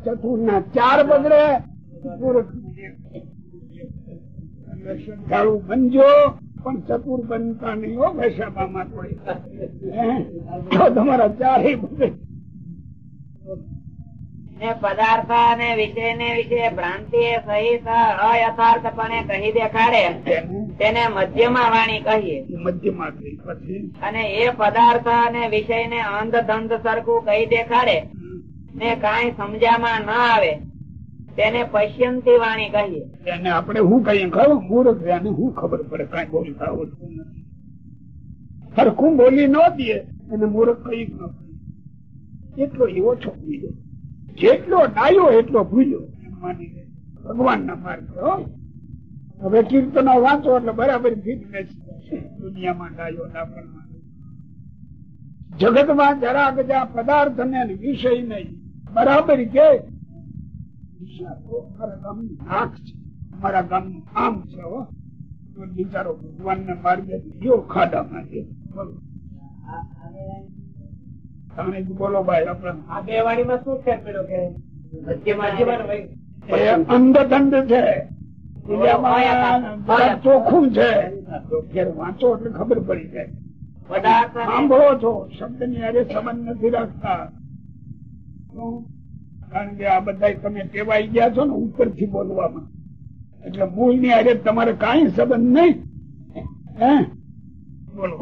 A: ચતુર ના ચાર બગડે. શ્રદ્ધાળુ બનજો પણ ચતુર બનતા નહીં હો વૈશાખામાં કોઈ. તો તમારા ચારે બગડે.
B: પદાર્થ અને વિષય ને વિશે ભ્રાંતિ સહિત અયથાર્થપણે કહી દેખાડે.
A: તેને
B: તેને મધ્યમાં વાણી કહીએ.
A: મધ્યમાં
B: અને એ પદાર્થ અને વિષય ને અંધ ધંધ સરખું કહી દેખાડે. ને કઈ સમજામાં ના આવે. તેને પશ્યંતી વાણી કહીએ.
A: એને આપણે શું કહીએ ખરો મૂર્ખ એને શું ખબર પડે કઈ બોલતા નથી સરખું બોલી ન દે, એને મૂર્ખ કઈ ન એટલો એવો છોકરી જેટલો ડાયો, એટલો ભૂલ્યો. ભગવાન ના માર્ગ. હવે કીર્તનો વાંચો એટલે બરાબર ફિટનેસ દુનિયામાં ડાયો ડાપણમાં જગતમાં જરાક જ્યાં પદાર્થ ને વિષય નહીં બરાબર કે? છે. અમારા આમ છે હો. બિચારો ભગવાન ને માર્ગે ગયો ખાડામાં તમે બોલો. ભાઈ આપણે.
C: આ શું ફેર પડ્યો કે? મધ્યમાં જીવન હોય
A: એ અંધદંડ છે. ચોખ્ખું છે. વાંચો એટલે ખબર પડી જાય. સાંભળો છો. શબ્દની અરે સંબંધ નથી રાખતા? કારણ કે આ બધા તમે ટેવાઈ ગયા છો ને ઉપરથી બોલવામાં. એટલે મૂળની અરે તમારે કઈ સંબંધ નહીં. હે? બોલો.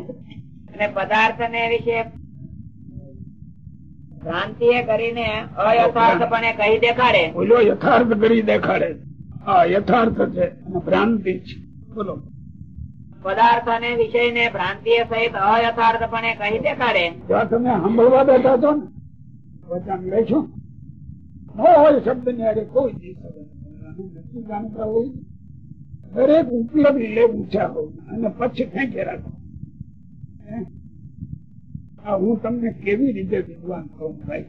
B: અને પદાર્થ ને વિશે ભ્રાંતિ કરીને અયથાર્થપણે કહી દેખાડે.
A: બોલો યથાર્થ કરી દેખાડે. હા યથાર્થ છે ભ્રાંતિ છે. બોલો.
B: પદાર્થ અને વિષય ને ભ્રાંતિ સહિત અયથાર્થપણે કહી દેખાડે.
A: જો તમે સાંભળવા બેઠા છો ને? વચન લેશો હોય શબ્દની અરે કોઈ જાણતા હોય દરેક ઉપલબ્ધ લેવું છે અને પછી ફેંકી રાખો. હું? તમને કેવી રીતે વિદ્વાન કહું ભાઈ?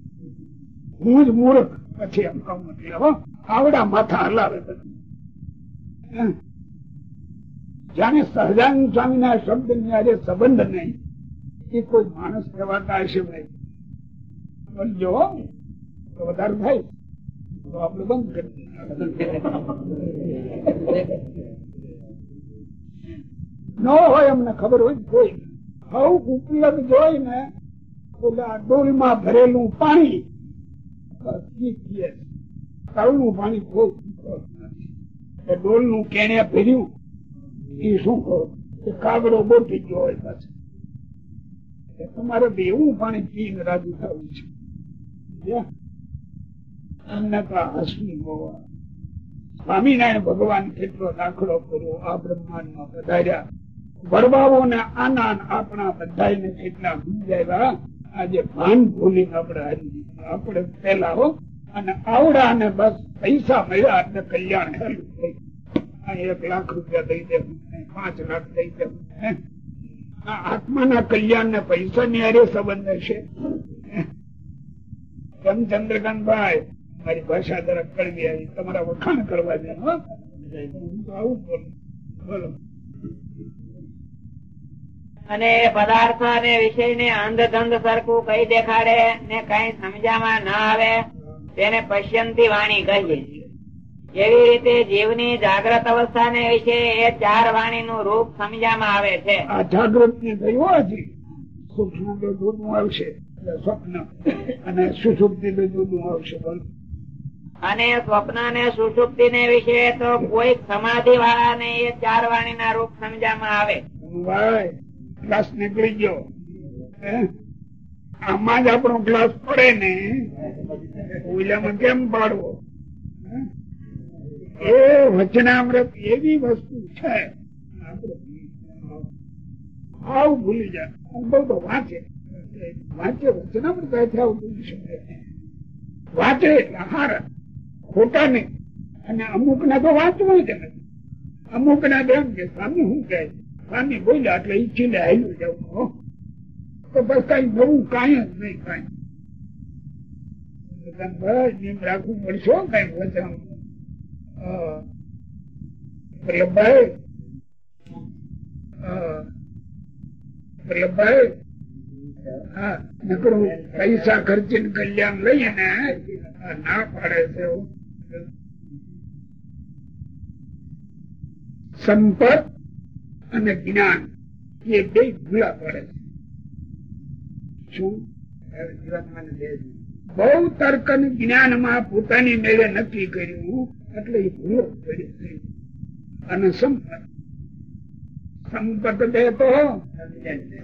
A: હું જ મૂર્ખ. પછી એમ કહું એટલે આવડા માથા હલાવે બધું? જાણે સહજાનંદ સ્વામી ના શબ્દની આજે સંબંધ નહીં. એ કોઈ માણસ કહેવાતા હશે ભાઈ. વધારે થાય. આપણે ન હોય અમને ખબર હોય, કોઈ. હવ ઉપલબ્ધ જોઈ ને ડોલ ડોલમાં ભરેલું પાણી. તળનું પાણી કોઈ. એ ડોલનું કેણે ભર્યું? એ શું કહો? એ કાગડો બોટી ગયો હોય પાછો. તમારે તમારે બેવું પાણી પીને રાજી થવું છે? સ્વામિનારાયણ ભગવાન કેટલો દાખલો કર્યો આ બ્રહ્માંડમાં વધાર્યા. વરબાવો ને આના આપણા બધા કેટલા સમજાવ્યા આજે ભાન ભૂલી આપણે હારી. આપણે પેલા હો. અને આવડા ને બસ પૈસા મળ્યા એટલે કલ્યાણ હેલું થઈ. એક લાખ રૂપિયા દઈ દે પાંચ લાખ દઈ દે આત્માના કલ્યાણ ને પૈસા ની હારે સંબંધ હશે. કેમ ચંદ્રકાંતભાઈ? મારી ભાષા તરફ કળવી આવી. તમારા વખાણ કરવા દે આવું બોલું. બોલો.
B: અને પદાર્થ અને વિષય ને અંધધંધ સરખું કઈ દેખાડે ને કઈ સમજામાં ના આવે તેને પશ્યંતી વાણી કહીએ એવી રીતે જીવની જાગ્રત અવસ્થા ને વિશે એ ચાર વાણી નું રૂપ સમજામાં આવે છે.
A: આ જાગૃત ને થયું હજી સૂક્ષ્મ જુદું આવશે? એટલે સ્વપ્ન. અને સુસુપ્તિ બધું આવશે
B: અને સ્વપ્ન ને સુસુપ્તિ ને વિશે તો કોઈ સમાધિ વાળા ને એ ચાર વાણી ના રૂપ સમજામાં આવે.
A: ભાઈ ક્લાસ નીકળી ગયો. આમાં જ આપણો ક્લાસ પડે ને. ઓલામાં કેમ પાડવો? એ વચનામૃત એવી વસ્તુ છે. આવું ભૂલી જાય બહુ તો વાંચે વાંચે વચનામૃત આથી આવતું શકે. વાંચે એટલે હાર. ખોટા નહીં. અને અમુક ને તો વાંચવું જ નથી. અમુક ના તો એમ કે, સ્વામી શું કહે સ્વામી બોલ્યા એટલે ઈચ્છીને હાલ્યું જવું તો બસ કઈ નવું કાંઈ જ નહીં, કાંઈ. બસ નિયમ રાખવું પડશે કઈ વચન. પ્રિયભાઈ. પ્રિયભાઈ. હા, નકરું પૈસા ખર્ચીને કલ્યાણ લઈએ ને ના પાડે છે. સંપત અને જ્ઞાન, એ બે ભૂલા પડે છે. શું? બહુ તર્ક અને જ્ઞાનમાં પોતાની મેળે નક્કી કર્યું, એટલે ભૂલો અને સંપત સંપત દે તો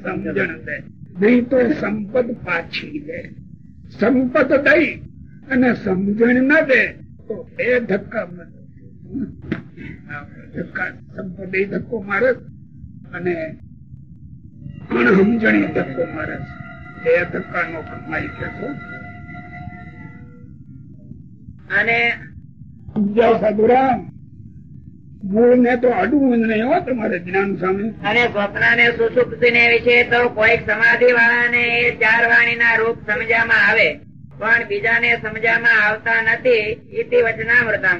A: સમજણ દે નહીં તો સંપદ પાછી દે. સંપદ દઈ અને સમજણ ન દે તો એ ધક્કા ધક્કા, સંપદ ધક્કો મારે અને અણહમજણી ધક્કો મારે. બે ધક્કા નો કમાઈ કેસો
B: અને
A: સાધુરામ. મૂળ ને તો અડવું નહીં હો તમારે જ્ઞાન સામે.
B: અને સ્વપ્ન ને સુસુપ્તિ ને વિશે તો કોઈક સમાધિ વાળાને એ ચાર વાણી ના રૂપ સમજામાં આવે પણ બીજાને સમજામાં આવતા નથી ઇતિ વચનામૃતમ.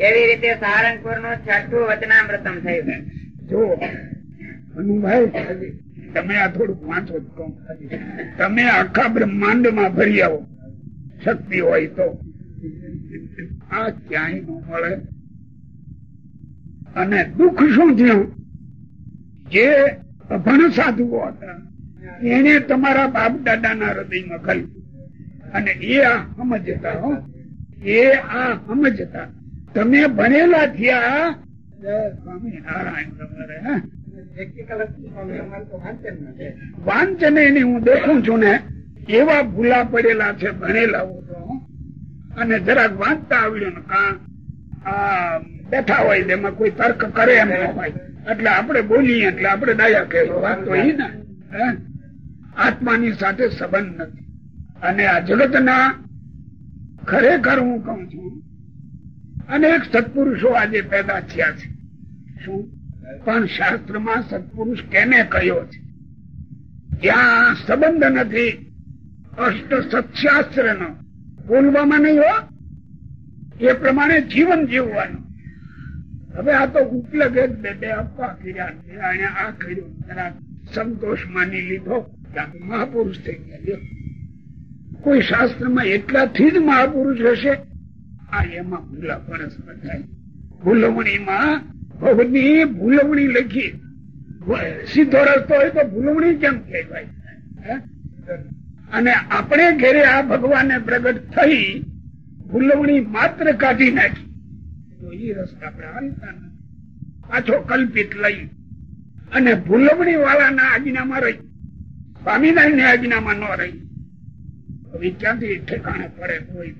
B: એવી રીતે સારંગપુરનું છઠ્ઠું વચનામૃતમ થયું.
A: જો અનુભાઈ તમે આ થોડુંક વાંચો તમે આખા બ્રહ્માંડમાં ભરી આવો. શક્તિ હોય તો. આ ક્યાંય ન મળે. અને દુઃખ શું થયું જે અભણ સાધુઓ હતા એને તમારા બાપ દાદા ના હૃદયમાં ખલ્યું અને એ આ સમજતા એ આ સમજતા તમે ભણેલા થયા. સ્વામિનારાયણ તમારે? વાંચન એની હું દેખું છું ને, એવા ભૂલા પડેલા છે ભણેલા અને જરાક વાંચતા આવડ્યું ને કા, આ બેઠા હોય તેમાં કોઈ તર્ક કરે એમ ન હોય. એટલે આપણે બોલીએ એટલે આપણે ડાયા કહેલો વાત તો ને. આત્માની સાથે સંબંધ નથી. અને આ જગતના ખરેખર હું કઉ છું અનેક સત્પુરુષો આજે પેદા થયા છે. શું? પણ શાસ્ત્રમાં સત્પુરુષ કેને કહ્યો છે? ત્યાં સંબંધ નથી. અષ્ટ સત્શાસ્ત્ર નો બોલવામાં નહીં હો. એ પ્રમાણે જીવન જીવવાનું. હવે આ તો ઉપલગ જ બે બે આપવા કર્યા આ કર્યું. જરા સંતોષ માની લીધો મહાપુરુષ થઈ ગયા. કોઈ શાસ્ત્રમાં એટલાથી જ મહાપુરુષ હશે? આ એમાં ભૂલા પરસ્પર થાય ભૂલવણીમાં ભવની ભૂલવણી લખી. સીધો રસ્તો હોય તો ભૂલવણી કેમ કહેવાય? અને આપણે ઘેરે આ ભગવાને પ્રગટ થઈ ભૂલવણી માત્ર કાઢી નાખી. પાછો કલ્પિત લઈ. અને ભૂલવણી વાળાના આજ્ઞામાં રહી. સ્વામિનારાયણ આજ્ઞામાં ન રહી. હવે ક્યાંથી ઠેકાણે પડે કોઈ?